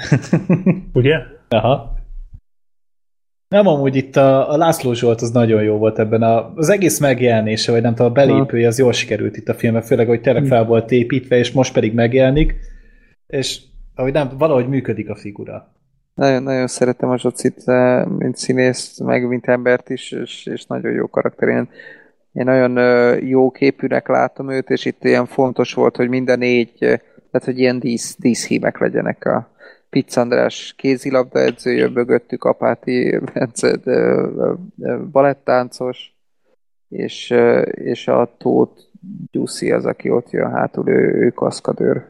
[laughs] Ugye? Aha. Nem, amúgy itt a, a László Zsolt az nagyon jó volt ebben. A, az egész megjelenése, vagy nem tudom, a belépője az jól sikerült itt a filmben, főleg, hogy tényleg fel volt építve, és most pedig megjelenik, és ahogy nem, valahogy működik a figura. Nagyon, nagyon szeretem a Zsocit, eh, mint színészt, meg mint embert is, és, és nagyon jó karakter. Én, én nagyon eh, jó képűnek látom őt, és itt ilyen fontos volt, hogy mind a négy, eh, tehát hogy ilyen dísz, díszhímek legyenek a Pitz András kézilabda edzője, mögöttük Apáti Bence balettáncos, és, és a Tóth Gyuszi az, aki ott jön hátul, ő, ő kaszkadőr.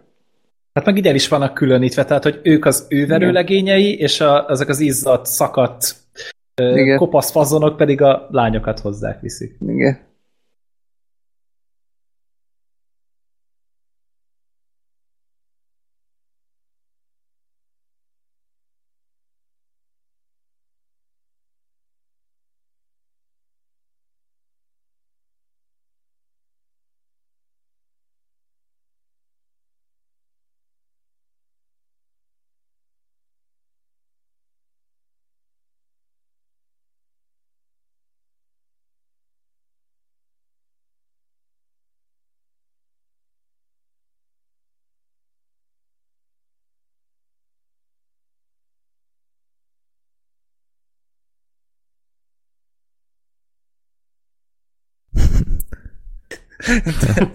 Hát meg ide is vannak különítve, tehát hogy ők az ő verőlegényei, és a, azok az izzadt, szakadt Igen. kopasz fazonok pedig a lányokat hozzák viszik. Igen.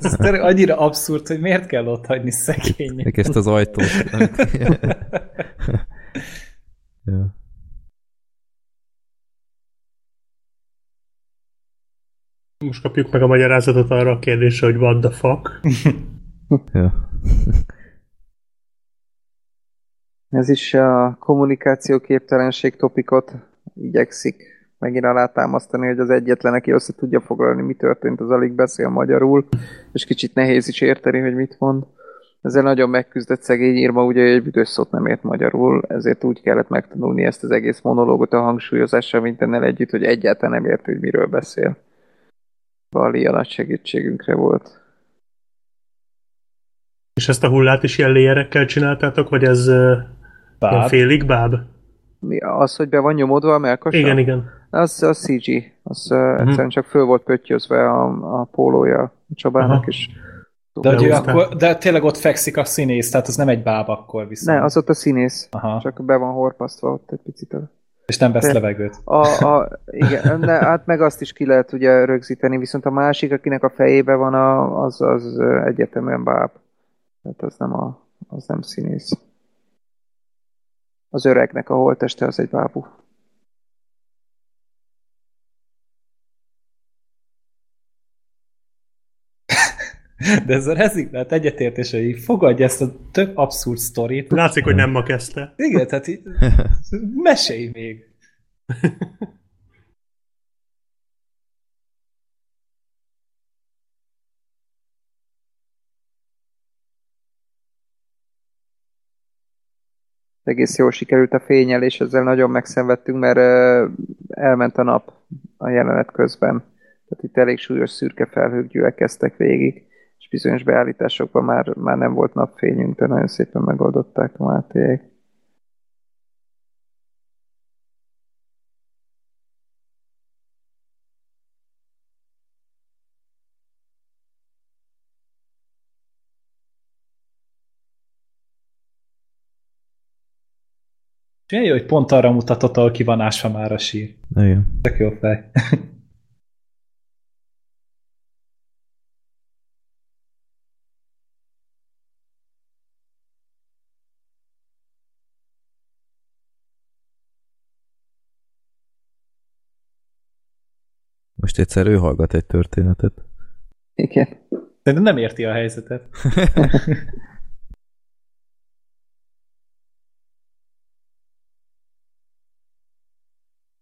Ez annyira abszurd, hogy miért kell ott hagyni szegénynek. ezt az ajtót. [laughs] ja. Most kapjuk meg a magyarázatot arra a kérdésre, hogy what the fuck. ja. Ez is a kommunikáció képtelenség topikot igyekszik megint alátámasztani, hogy az egyetlen, aki össze tudja foglalni, mi történt, az alig beszél magyarul, és kicsit nehéz is érteni, hogy mit mond. Ezzel nagyon megküzdött szegény írma, ugye egy büdös szót nem ért magyarul, ezért úgy kellett megtanulni ezt az egész monológot a hangsúlyozással mindennel együtt, hogy egyáltalán nem ért, hogy miről beszél. Bali a nagy segítségünkre volt. És ezt a hullát is ilyen léjerekkel csináltátok, vagy ez báb. félig báb? Mi, az, hogy be van nyomodva a melkasa? Igen, igen. Az, az CG. Az uh-huh. egyszerűen csak föl volt pöttyözve a, a pólója a Csabának, uh-huh. és de, hogy akkor, de tényleg ott fekszik a színész, tehát az nem egy báb akkor viszont. Ne, az ott a színész. Aha. Csak be van horpasztva ott egy picit. A... És nem vesz levegőt. A, a, igen, ne, hát meg azt is ki lehet ugye rögzíteni, viszont a másik, akinek a fejébe van, a, az, az egyetemen báb. Tehát az nem, a, az nem színész. Az öregnek a holteste az egy bábú. De ez a rezignált egyetértés, hogy fogadja ezt a tök abszurd sztorit. Látszik, hogy nem ma kezdte. Igen, tehát így, [laughs] mesélj még. egész jól sikerült a fényelés, ezzel nagyon megszenvedtünk, mert elment a nap a jelenet közben. Tehát itt elég súlyos szürke felhők gyülekeztek végig és bizonyos beállításokban már, már nem volt napfényünk, de nagyon szépen megoldották a Mátéjék. És jó, hogy pont arra mutatott, ahol ki van ásva már a sír. Igen. Tök jó fej. [laughs] Most egyszer ő hallgat egy történetet. Igen. De nem érti a helyzetet. [laughs]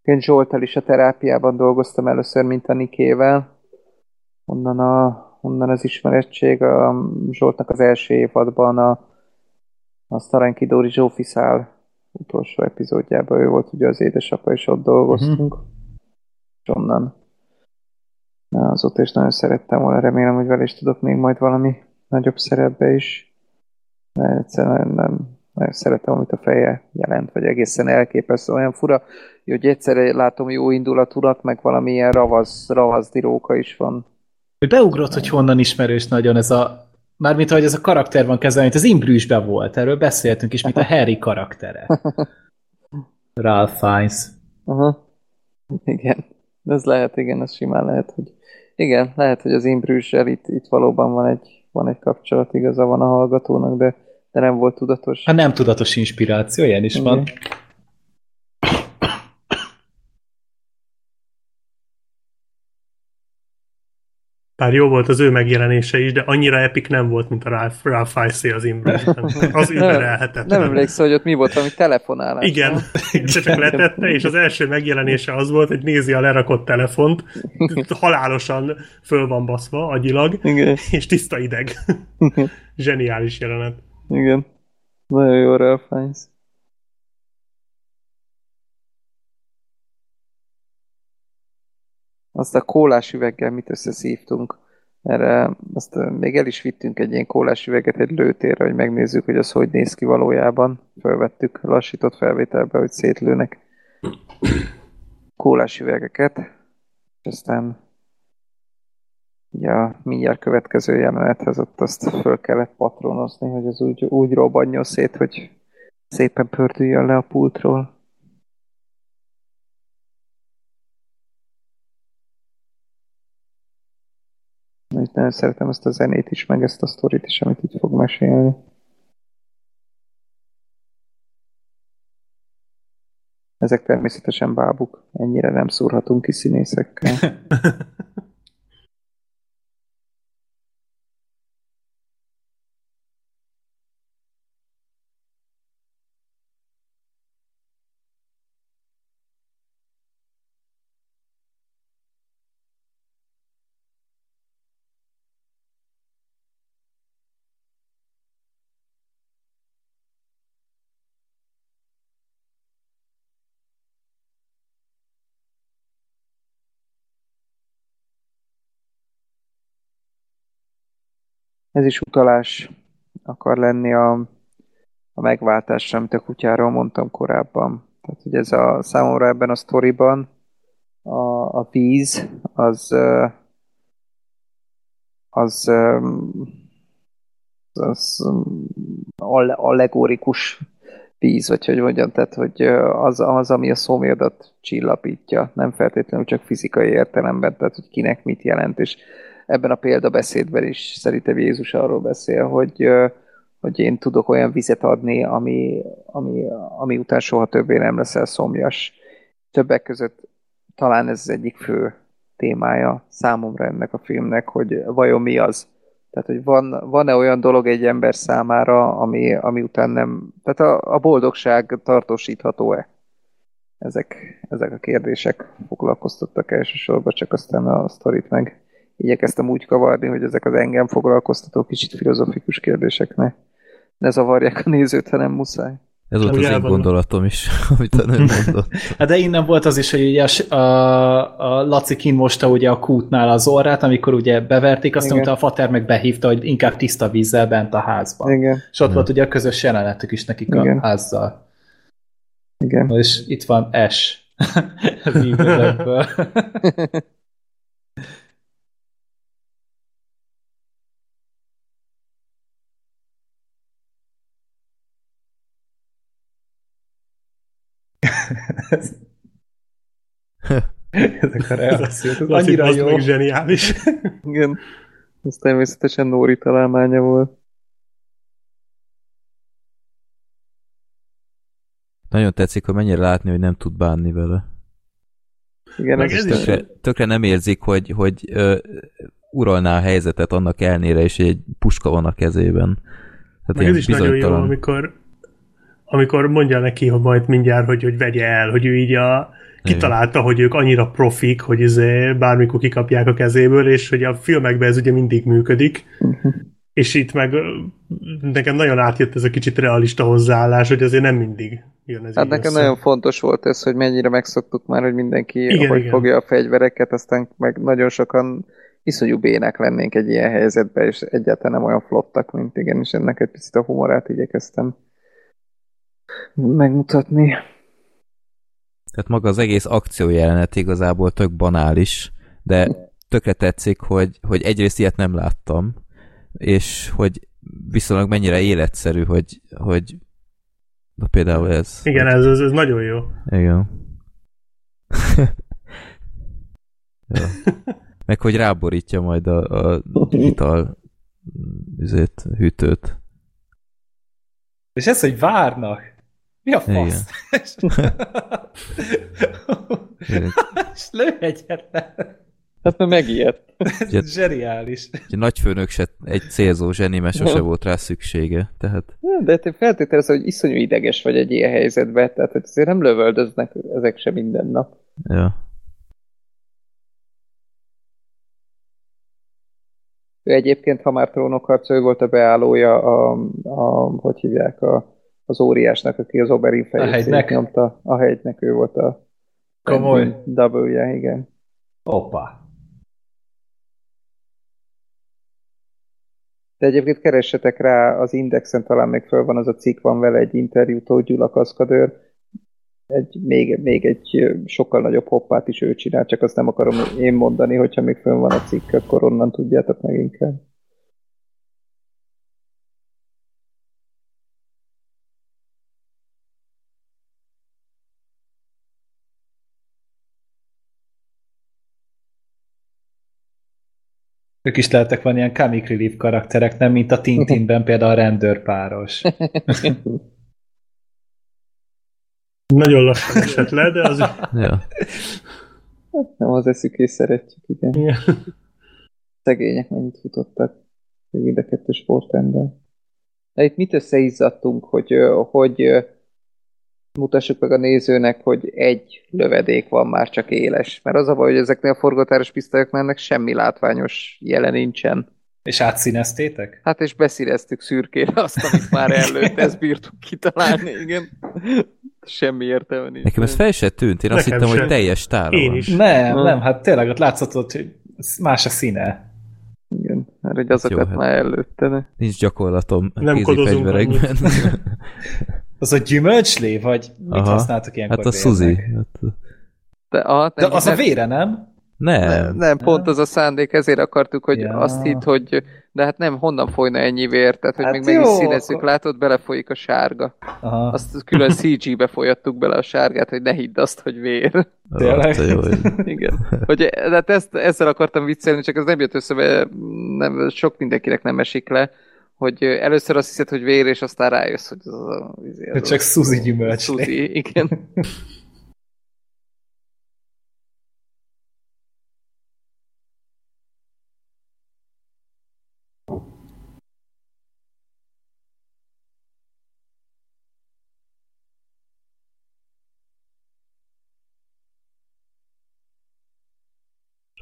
Én Zsoltal is a terápiában dolgoztam először, mint a Nikével. Onnan, a, onnan az ismerettség. A Zsoltnak az első évadban a, a Szaránki Dóri Zsófi szál utolsó epizódjában ő volt ugye az édesapa, és ott dolgoztunk. Uh-huh. És onnan azóta is nagyon szerettem volna, remélem, hogy vele is tudok még majd valami nagyobb szerepbe is. De egyszerűen nem, nagyon szeretem, amit a feje jelent, vagy egészen elképesztő, olyan fura hogy egyszerre látom jó indulatulat, meg valamilyen ravasz, ravaszdiróka is van. Beugrott, hogy honnan ismerős nagyon ez a Mármint, hogy ez a karakter van kezelve, mint az Imbrűsben volt, erről beszéltünk is, mint a Harry karaktere. [laughs] Ralph Fiennes. Aha. Igen. Ez lehet, igen, ez simán lehet, hogy igen, lehet, hogy az Imbrűssel itt, itt valóban van egy, van egy kapcsolat, igaza van a hallgatónak, de, de nem volt tudatos. Hát nem tudatos inspiráció, ilyen is igen. van. Bár jó volt az ő megjelenése is, de annyira epik nem volt, mint a Ralph, Ralph Feisty az Imbrüsben. Az überelhetetlen. Nem emlékszel, hogy ott mi volt, ami telefonálás. Igen, [laughs] csak letette, és az első megjelenése az volt, hogy nézi a lerakott telefont, [laughs] halálosan föl van baszva agyilag, Igen. és tiszta ideg. [laughs] Zseniális jelenet. Igen. Nagyon jó Ralph Fiennes. Azt a kólás üveggel mit összeszívtunk. Erre azt még el is vittünk egy ilyen kólás üveget egy lőtérre, hogy megnézzük, hogy az hogy néz ki valójában. Fölvettük lassított felvételbe, hogy szétlőnek kólás üvegeket. És aztán ugye a mindjárt következő jelenethez ott azt föl kellett patronozni, hogy az úgy, úgy robbanjon szét, hogy szépen pördüljön le a pultról. Itt nagyon szeretem ezt a zenét is, meg ezt a sztorit is, amit itt fog mesélni. Ezek természetesen bábuk. Ennyire nem szúrhatunk ki színészekkel. [laughs] Ez is utalás akar lenni a, a megváltásra, amit a kutyáról mondtam korábban. Tehát, hogy ez a számomra ebben a sztoriban a, a víz az az, az allegorikus víz, vagy hogy mondjam, tehát hogy az, az ami a szomjadat csillapítja, nem feltétlenül csak fizikai értelemben, tehát hogy kinek mit jelent, és ebben a példabeszédben is szerintem Jézus arról beszél, hogy, hogy én tudok olyan vizet adni, ami, ami, ami után soha többé nem leszel szomjas. Többek között talán ez az egyik fő témája számomra ennek a filmnek, hogy vajon mi az. Tehát, hogy van, van-e olyan dolog egy ember számára, ami, ami után nem... Tehát a, a boldogság tartósítható-e? Ezek, ezek a kérdések foglalkoztattak elsősorban, csak aztán a sztorit meg igyekeztem úgy kavarni, hogy ezek az engem foglalkoztató kicsit filozofikus kérdések ne, ne zavarják a nézőt, hanem muszáj. Ez volt az én gondolatom is, [laughs] amit a nő [laughs] mondott. Hát de innen volt az is, hogy ugye a, a, a Laci kimosta ugye a kútnál az orrát, amikor ugye beverték, aztán utána a fater meg behívta, hogy inkább tiszta vízzel bent a házban. Igen. És ott Igen. volt ugye a közös jelenetük is nekik Igen. a házzal. Igen. És itt van S. [laughs] az Ezek a reakciók, az annyira jó. Meg zseniális. [laughs] Igen. Ez természetesen Nóri találmánya volt. Nagyon tetszik, hogy mennyire látni, hogy nem tud bánni vele. Igen, ez, ez tökre, is. tökre nem érzik, hogy, hogy ö, uralná a helyzetet annak elnére, és egy puska van a kezében. Hát Meg ez is nagyon jó, amikor amikor mondja neki, hogy majd mindjárt, hogy, hogy vegye el, hogy ő így a, kitalálta, hogy ők annyira profik, hogy izé bármikor kikapják a kezéből, és hogy a filmekben ez ugye mindig működik. Uh-huh. És itt meg nekem nagyon átjött ez a kicsit realista hozzáállás, hogy azért nem mindig jön ez Hát nekem össze. nagyon fontos volt ez, hogy mennyire megszoktuk már, hogy mindenki igen, hogy igen. fogja a fegyvereket, aztán meg nagyon sokan iszonyú bének lennénk egy ilyen helyzetben, és egyáltalán nem olyan flottak, mint igen, és ennek egy picit a humorát igyekeztem megmutatni. Tehát maga az egész akciójelenet igazából tök banális, de tökre tetszik, hogy, hogy egyrészt ilyet nem láttam, és hogy viszonylag mennyire életszerű, hogy, hogy na például ez. Igen, ez, ez, ez nagyon jó. Igen. [laughs] ja. Meg hogy ráborítja majd a, a ital üzét, hűtőt. És ez, hogy várnak. Mi a fasz? Igen. [laughs] És lő egyetlen. Hát mert megijedt. Ez zseniális. Egy nagyfőnök se, egy célzó zseni, mert sose volt rá szüksége. Tehát De te feltételezed, hogy iszonyú ideges vagy egy ilyen helyzetben, tehát hogy azért nem lövöldöznek ezek sem minden nap. ja. Ő egyébként, ha már trónokharca, ő volt a beállója a, a hogy hívják, a, az óriásnak, aki az Oberyn fejét nyomta. A hegynek ő volt a Komoly. W, igen. Opa. De egyébként keressetek rá, az Indexen talán még föl van az a cikk, van vele egy interjú, Tóth Gyula kaszkadőr, egy, még, még egy sokkal nagyobb hoppát is ő csinál, csak azt nem akarom én mondani, hogyha még fönn van a cikk, akkor onnan tudjátok meg inkább. Ők is lehetek van ilyen comic relief karakterek, nem mint a Tintinben [laughs] például a rendőrpáros. [laughs] Nagyon lassan esett le, de az... [laughs] ja. Nem az eszük és szeretjük, igen. Igen. Szegények mennyit futottak. Mind a kettő sportember. De itt mit összeizzadtunk, hogy, hogy mutassuk meg a nézőnek, hogy egy lövedék van már csak éles. Mert az a baj, hogy ezeknél a forgatáros pisztolyoknál ennek semmi látványos jele nincsen. És átszíneztétek? Hát és beszíneztük szürkére azt, amit már előtt, ezt bírtuk kitalálni, igen. Semmi értelme nincs. Nekem ez fel se tűnt, én azt Nekem hittem, hogy sem. teljes tára Én van. is. Nem, nem, hát tényleg ott látszott, hogy más a színe. Igen, mert hogy azokat hát. már előtte. De... Nincs gyakorlatom Nem kézi fegyverekben. [laughs] Az a gyümölcslé, vagy mit Aha. használtak ilyenkor hát a vérnek? Suzi. Hát, De, ah, De nem, az a vére, nem? nem. nem, nem, pont az a szándék, ezért akartuk, hogy Ja. azt hitt, hogy de hát nem, honnan folyna ennyi vér, tehát hogy Hát még meg is jó, színezzük, akkor- látod, belefolyik a sárga. Aha. Azt külön CG-be folyattuk bele a sárgát, hogy ne hidd azt, hogy vér. Tényleg? Jó, hogy- [laughs] Igen. Hogy, de hát ezt, ezzel akartam viccelni, csak ez nem jött össze, mert nem, sok mindenkinek nem esik le, hogy először azt hiszed, hogy vér, és aztán rájössz, hogy az a... izé, az Csak a- Suzi gyümölcslé. Suzi, [laughs] igen.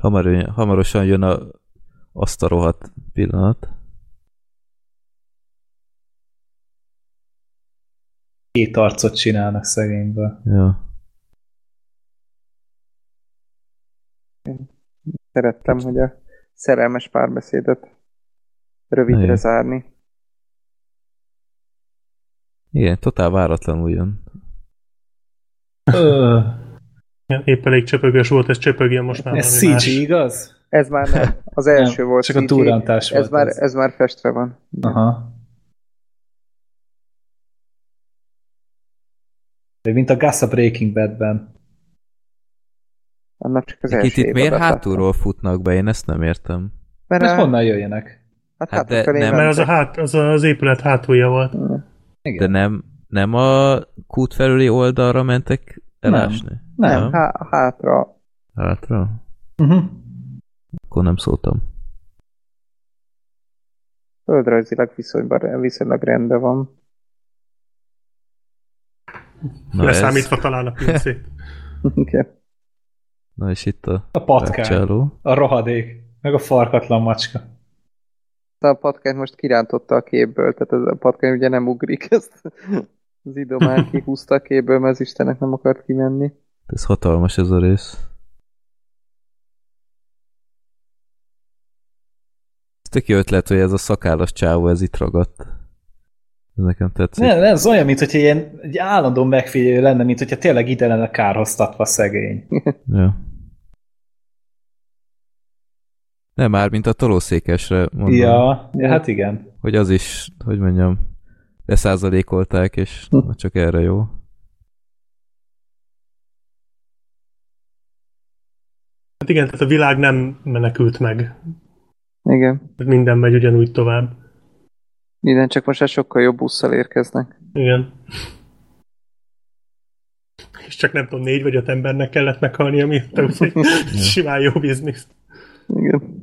Hamar, hamarosan jön a, azt a rohadt pillanat. Két arcot csinálnak szegényből. Ja. Szerettem, hogy a szerelmes párbeszédet rövidre Igen. zárni. Igen, totál váratlanul jön. Ö, Épp elég csöpögös volt, ez csöpögjön most már ez CG, más. igaz? Ez már nem. Az első Nem, volt csak a CG. túrantás ez volt már, ez. ez már festve van. Aha. De mint a Gus a Breaking Badben. Annak csak az Itt, itt miért hátulról futnak be? Én ezt nem értem. Mert, Mert a- honnan jöjjenek? Hát, Hát de nem. Mert az a, hát, az az épület hátulja volt. De Igen. nem, nem a kút felüli oldalra mentek elásni? Nem. Nem, há- hátra. Hátra? Uh-huh. Akkor nem szóltam. Földrajzilag viszonyban, viszonylag rendben van. Na, Leszámítva ez, talán a pincét. [laughs] Igen. na és itt a A patkány, kapcsoló. a rohadék, meg a farkatlan macska. A patkány most kirántotta a képből, tehát ez a patkány ugye nem ugrik, [laughs] ezt az idomán [laughs] kihúzta a képből, mert az Istennek nem akart kimenni. Ez hatalmas ez a rész. Tök jó ötlet, hogy ez a szakállas csávó ez itt ragadt. Ez nekem tetszik. Nem, ez olyan, mint hogyha ilyen egy állandó megfigyelő lenne, mint hogyha tényleg ide lenne kárhoztatva szegény. [laughs] ja. Nem már, mint a tolószékesre mondom. Ja, ja, hát igen. Hogy az is, hogy mondjam, leszázalékolták, és hm. csak erre jó. Hát igen, tehát a világ nem menekült meg. Igen. Minden megy ugyanúgy tovább. Minden, csak most már sokkal jobb busszal érkeznek. Igen. És csak nem tudom, négy vagy öt embernek kellett meghalni, ami úgyhogy [laughs] [laughs] simán jó biznisz. Igen.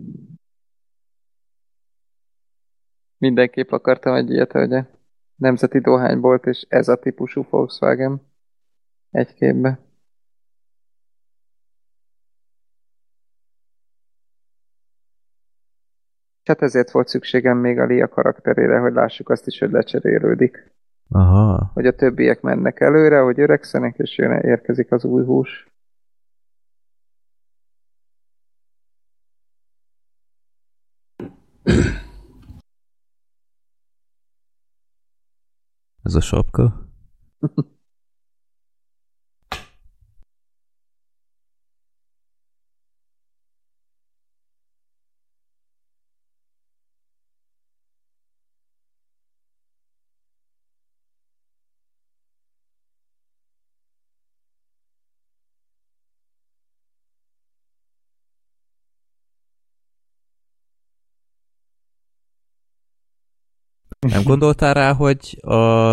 Mindenképp akartam egy ilyet, hogy a nemzeti dohánybolt, és ez a típusú Volkswagen egy képbe. Hát ezért volt szükségem még a Lia karakterére, hogy lássuk azt is, hogy lecserélődik. Aha. Hogy a többiek mennek előre, hogy öregszenek, és jön, érkezik az új hús. Ez a sapka? [laughs] Nem gondoltál rá, hogy a,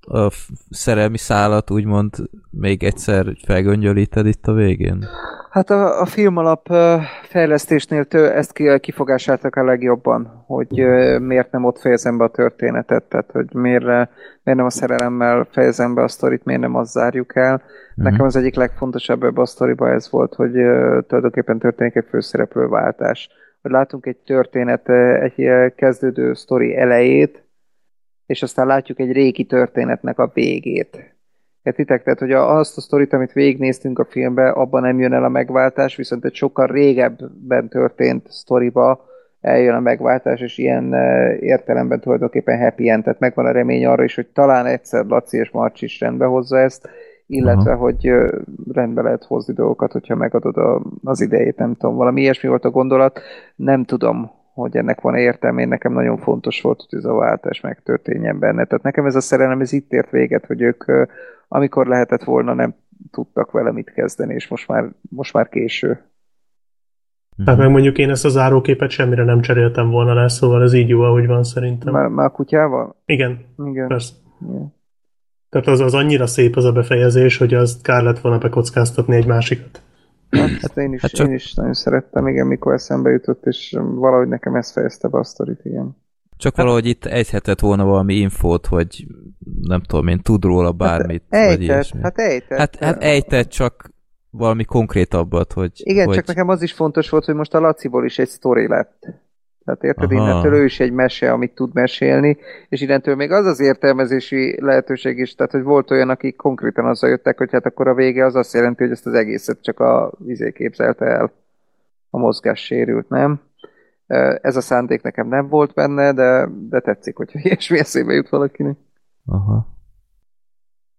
a szerelmi szálat úgymond még egyszer felgöngyölíted itt a végén? Hát a, a film alap fejlesztésnél tő, ezt kifogásoltak a legjobban, hogy miért nem ott fejezem be a történetet, tehát hogy miért, miért nem a szerelemmel fejezem be a sztorit, miért nem azt zárjuk el. Mm-hmm. Nekem az egyik legfontosabb ebbe a sztoriba ez volt, hogy tulajdonképpen történik egy főszereplőváltás hogy látunk egy történet, egy kezdődő sztori elejét, és aztán látjuk egy régi történetnek a végét. Értitek? Tehát, hogy azt a sztorit, amit végignéztünk a filmbe, abban nem jön el a megváltás, viszont egy sokkal régebben történt sztoriba eljön a megváltás, és ilyen értelemben tulajdonképpen happy end, tehát megvan a remény arra is, hogy talán egyszer Laci és Marcs is rendbe hozza ezt, illetve Aha. hogy rendbe lehet hozni dolgokat, hogyha megadod a, az idejét, nem tudom, valami ilyesmi volt a gondolat, nem tudom, hogy ennek van értelme, nekem nagyon fontos volt, hogy ez a váltás megtörténjen benne. Tehát nekem ez a szerelem, ez itt ért véget, hogy ők amikor lehetett volna, nem tudtak vele mit kezdeni, és most már, most már késő. Hát meg mondjuk én ezt a záróképet semmire nem cseréltem volna le, szóval ez így jó, ahogy van szerintem. Már, már a kutyával? Igen, Igen. persze. Igen. Tehát az, az annyira szép az a befejezés, hogy azt kár lett volna bekockáztatni egy másikat. Hát én is, hát csak... én is nagyon szerettem, igen, mikor eszembe jutott, és valahogy nekem ez fejezte be a sztorit, igen. Csak hát, valahogy itt ejthetett volna valami infót, hogy nem tudom én, tud róla bármit, hát ejtett, vagy ilyesmi. Hát ejtett. Hát, hát ejtett, csak valami konkrétabbat, hogy... Igen, hogy... csak nekem az is fontos volt, hogy most a Laciból is egy sztori lett. Tehát érted, Aha. innentől ő is egy mese, amit tud mesélni, és innentől még az az értelmezési lehetőség is, tehát hogy volt olyan, akik konkrétan azzal jöttek, hogy hát akkor a vége az azt jelenti, hogy ezt az egészet csak a vizé képzelte el. A mozgás sérült, nem? Ez a szándék nekem nem volt benne, de, de tetszik, hogyha [laughs] ilyesmi eszébe jut valakinek. Aha.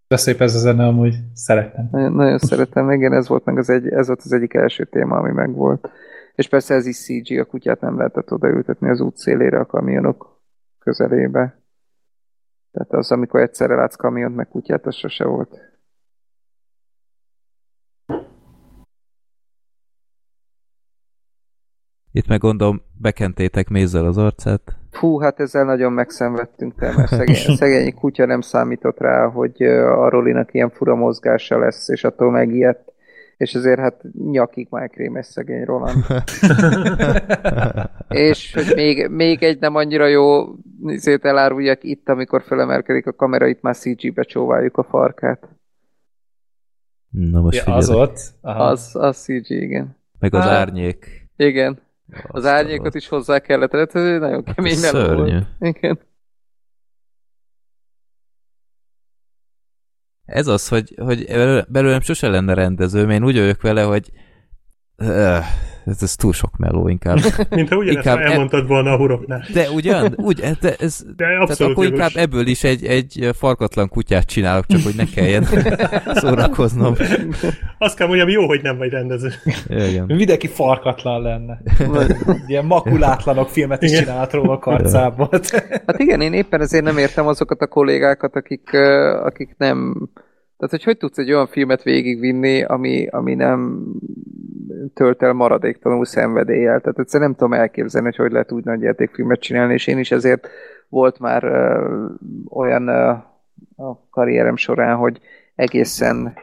De szép ez a zene, amúgy szeretem. Nagyon, nagyon szeretem, igen, ez volt meg az egy, ez volt az egyik első téma, ami meg volt. És persze ez is CG, a kutyát nem lehetett odaültetni az út szélére a kamionok közelébe. Tehát az, amikor egyszerre látsz kamiont, meg kutyát, az sose volt. Itt meg gondolom, bekentétek mézzel az arcát. Fú, hát ezzel nagyon megszenvedtünk, te, mert [laughs] szegény, szegény kutya nem számított rá, hogy a Rolinak ilyen fura mozgása lesz, és attól megijedt és ezért hát nyakig már krémes szegény Roland. [laughs] és hogy még, még egy nem annyira jó szét eláruljak itt, amikor felemelkedik a kamera, itt már CG-be csóváljuk a farkát. Na most ja, az ott? Aha. Az, az CG, igen. Meg az Há, árnyék. Igen. Az árnyékot is hozzá kellett, ez nagyon kemény meló volt. Igen. Ez az, hogy, hogy belőlem sose lenne rendező, mert én úgy vagyok vele, hogy ez, ez túl sok meló inkább. [laughs] Mint ha ugyanezt inkább elmondtad volna a huroknál. De ugyan, úgy, de ez, de tehát akkor jogos. inkább ebből is egy, egy farkatlan kutyát csinálok, csak hogy ne kelljen [laughs] szórakoznom. Azt kell mondjam, jó, hogy nem vagy rendező. Igen. Mindenki farkatlan lenne. Ilyen makulátlanok filmet is csinált róla karcából. [laughs] Hát igen, én éppen ezért nem értem azokat a kollégákat, akik, akik nem tehát, hogy hogy tudsz egy olyan filmet végigvinni, ami, ami nem tölt el maradéktalanul szenvedéllyel. Tehát egyszerűen nem tudom elképzelni, hogy hogy lehet úgy nagy játékfilmet csinálni, és én is ezért volt már uh, olyan uh, a karrierem során, hogy egészen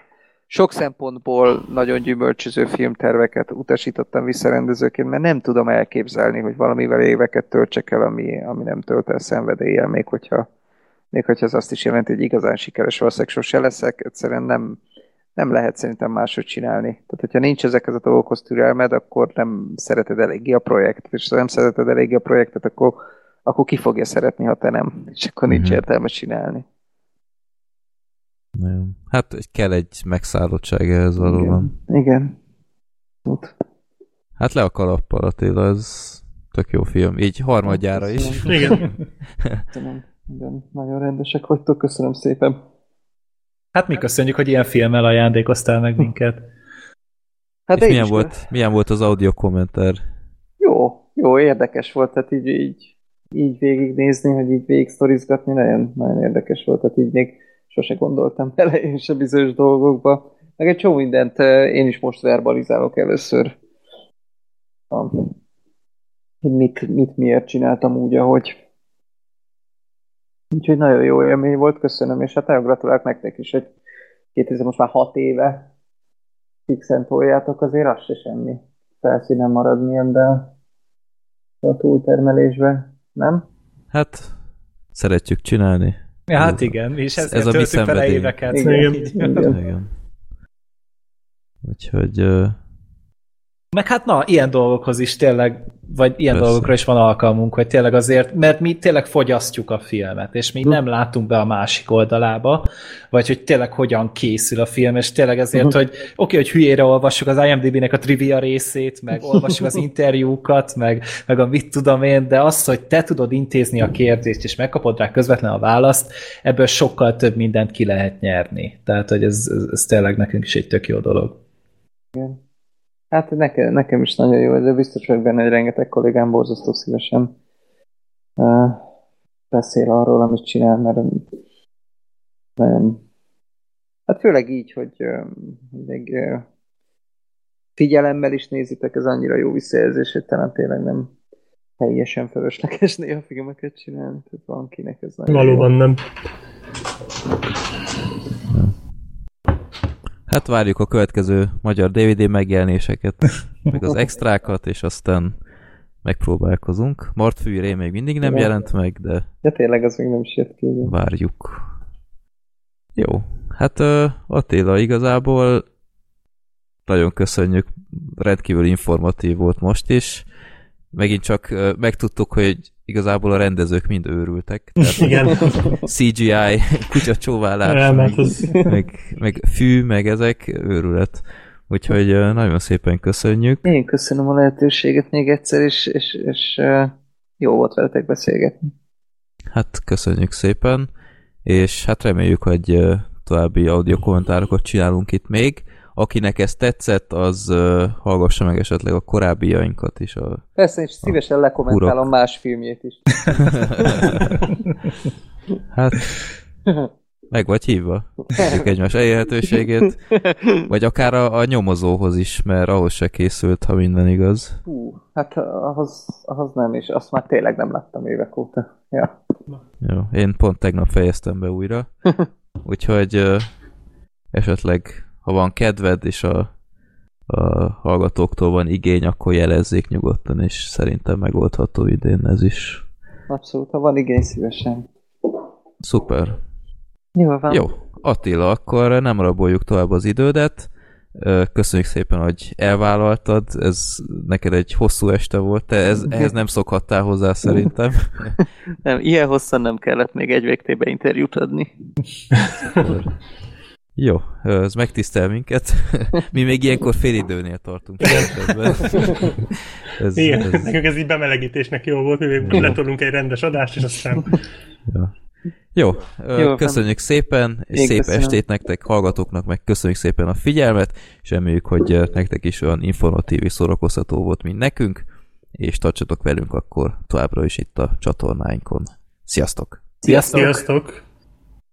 sok szempontból nagyon gyümölcsöző filmterveket utasítottam visszarendezőként, mert nem tudom elképzelni, hogy valamivel éveket töltsek el, ami, ami nem tölt el szenvedéllyel, még hogyha még hogyha ez azt is jelenti, hogy igazán sikeres valószínűleg sose leszek, egyszerűen nem, nem lehet szerintem máshogy csinálni. Tehát, hogyha nincs ezekhez a dolgokhoz türelmed, akkor nem szereted eléggé a projektet, és ha nem szereted eléggé a projektet, akkor, akkor ki fogja szeretni, ha te nem, és akkor nincs mm-hmm. értelme csinálni. Nagyon. Hát kell egy megszállottság ehhez valóban. Igen. Igen. Út. Hát le a kalappal, Attila, ez tök jó film. Így harmadjára is. Igen. [laughs] Igen, nagyon rendesek vagytok, köszönöm szépen. Hát mi köszönjük, hogy ilyen filmmel ajándékoztál meg minket. Hát És milyen volt, milyen volt az audio kommentár? Jó, jó, érdekes volt, tehát így, így, így végignézni, hogy így végig sztorizgatni, nagyon, nagyon érdekes volt, tehát így még sose gondoltam bele [laughs] én se bizonyos dolgokba. Meg egy csomó mindent én is most verbalizálok először. Hogy mit, mit miért csináltam úgy, ahogy. Úgyhogy nagyon jó élmény volt, köszönöm, és hát nagyon gratulálok nektek is, hogy 2000 most már 6 éve fixen toljátok, azért az se semmi felszínen maradni ebben a túltermelésben, nem? Hát, szeretjük csinálni. Ja, hát igen, és ez, ez a mi szenvedély. éveket. Igen, igen. igen. igen. Úgyhogy... Uh... Meg hát na, ilyen dolgokhoz is tényleg vagy ilyen Persze. dolgokra is van alkalmunk, hogy tényleg azért, mert mi tényleg fogyasztjuk a filmet, és mi uh nem látunk be a másik oldalába, vagy hogy tényleg hogyan készül a film, és tényleg ezért, uh-huh. hogy oké, okay, hogy hülyére olvassuk az IMDb-nek a trivia részét, meg olvassuk az [laughs] interjúkat, meg, meg a mit tudom én, de az, hogy te tudod intézni a kérdést, és megkapod rá közvetlen a választ, ebből sokkal több mindent ki lehet nyerni. Tehát, hogy ez, ez, ez tényleg nekünk is egy tök jó dolog. Igen. Hát nekem, nekem is nagyon jó, de biztos vagyok benne, hogy rengeteg kollégám borzasztó szívesen uh, beszél arról, amit csinál, mert nagyon, hát főleg így, hogy uh, még uh, figyelemmel is nézitek, ez annyira jó visszajelzés, hogy talán tényleg nem teljesen fölösleges néha filmeket csinálni, tehát van kinek ez nagyon Valóban jó. nem. Hát várjuk a következő magyar DVD megjelenéseket, meg az extrákat, és aztán megpróbálkozunk. Mart Fűré még mindig nem jelent meg, de... De tényleg az még nem jött ki. Várjuk. Jó. Hát Attila igazából nagyon köszönjük, rendkívül informatív volt most is. Megint csak megtudtuk, hogy igazából a rendezők mind őrültek. Tehát Igen. CGI, [laughs] kutya csóválás, meg, meg, meg fű, meg ezek őrület. Úgyhogy nagyon szépen köszönjük. Én köszönöm a lehetőséget még egyszer, és, és, és jó volt veletek beszélgetni. Hát köszönjük szépen, és hát reméljük, hogy további audio kommentárokat csinálunk itt még. Akinek ez tetszett, az uh, hallgassa meg esetleg a korábbiainkat is. A, Persze, és szívesen lekommentálom urok. más filmjét is. [laughs] hát, meg vagy hívva. Tudjuk egymás elérhetőségét. Vagy akár a, a nyomozóhoz is, mert ahhoz se készült, ha minden igaz. Hú, hát ahhoz, ahhoz nem, és azt már tényleg nem láttam évek óta. Ja. Jó, én pont tegnap fejeztem be újra. [laughs] Úgyhogy uh, esetleg ha van kedved, és a, a hallgatóktól van igény, akkor jelezzék nyugodtan, és szerintem megoldható idén ez is. Abszolút, ha van igény, szívesen. Szuper. Jó van. Jó, Attila, akkor nem raboljuk tovább az idődet. Köszönjük szépen, hogy elvállaltad. Ez neked egy hosszú este volt. Te ez, ehhez nem szokhattál hozzá szerintem. nem, ilyen hosszan nem kellett még egy végtébe interjút adni. Jó, ez megtisztel minket. [laughs] Mi még ilyenkor félidőnél tartunk. [laughs] ez, Igen, ez... nekünk ez így bemelegítésnek jó volt, mi még letolunk egy rendes adást, és aztán... Ja. Jó, jó köszönjük szépen, és szép köszönöm. estét nektek, hallgatóknak, meg köszönjük szépen a figyelmet, és reméljük, hogy nektek is olyan informatív és szórakoztató volt, mint nekünk, és tartsatok velünk akkor továbbra is itt a csatornáinkon. Sziasztok! Sziasztok! Sziasztok.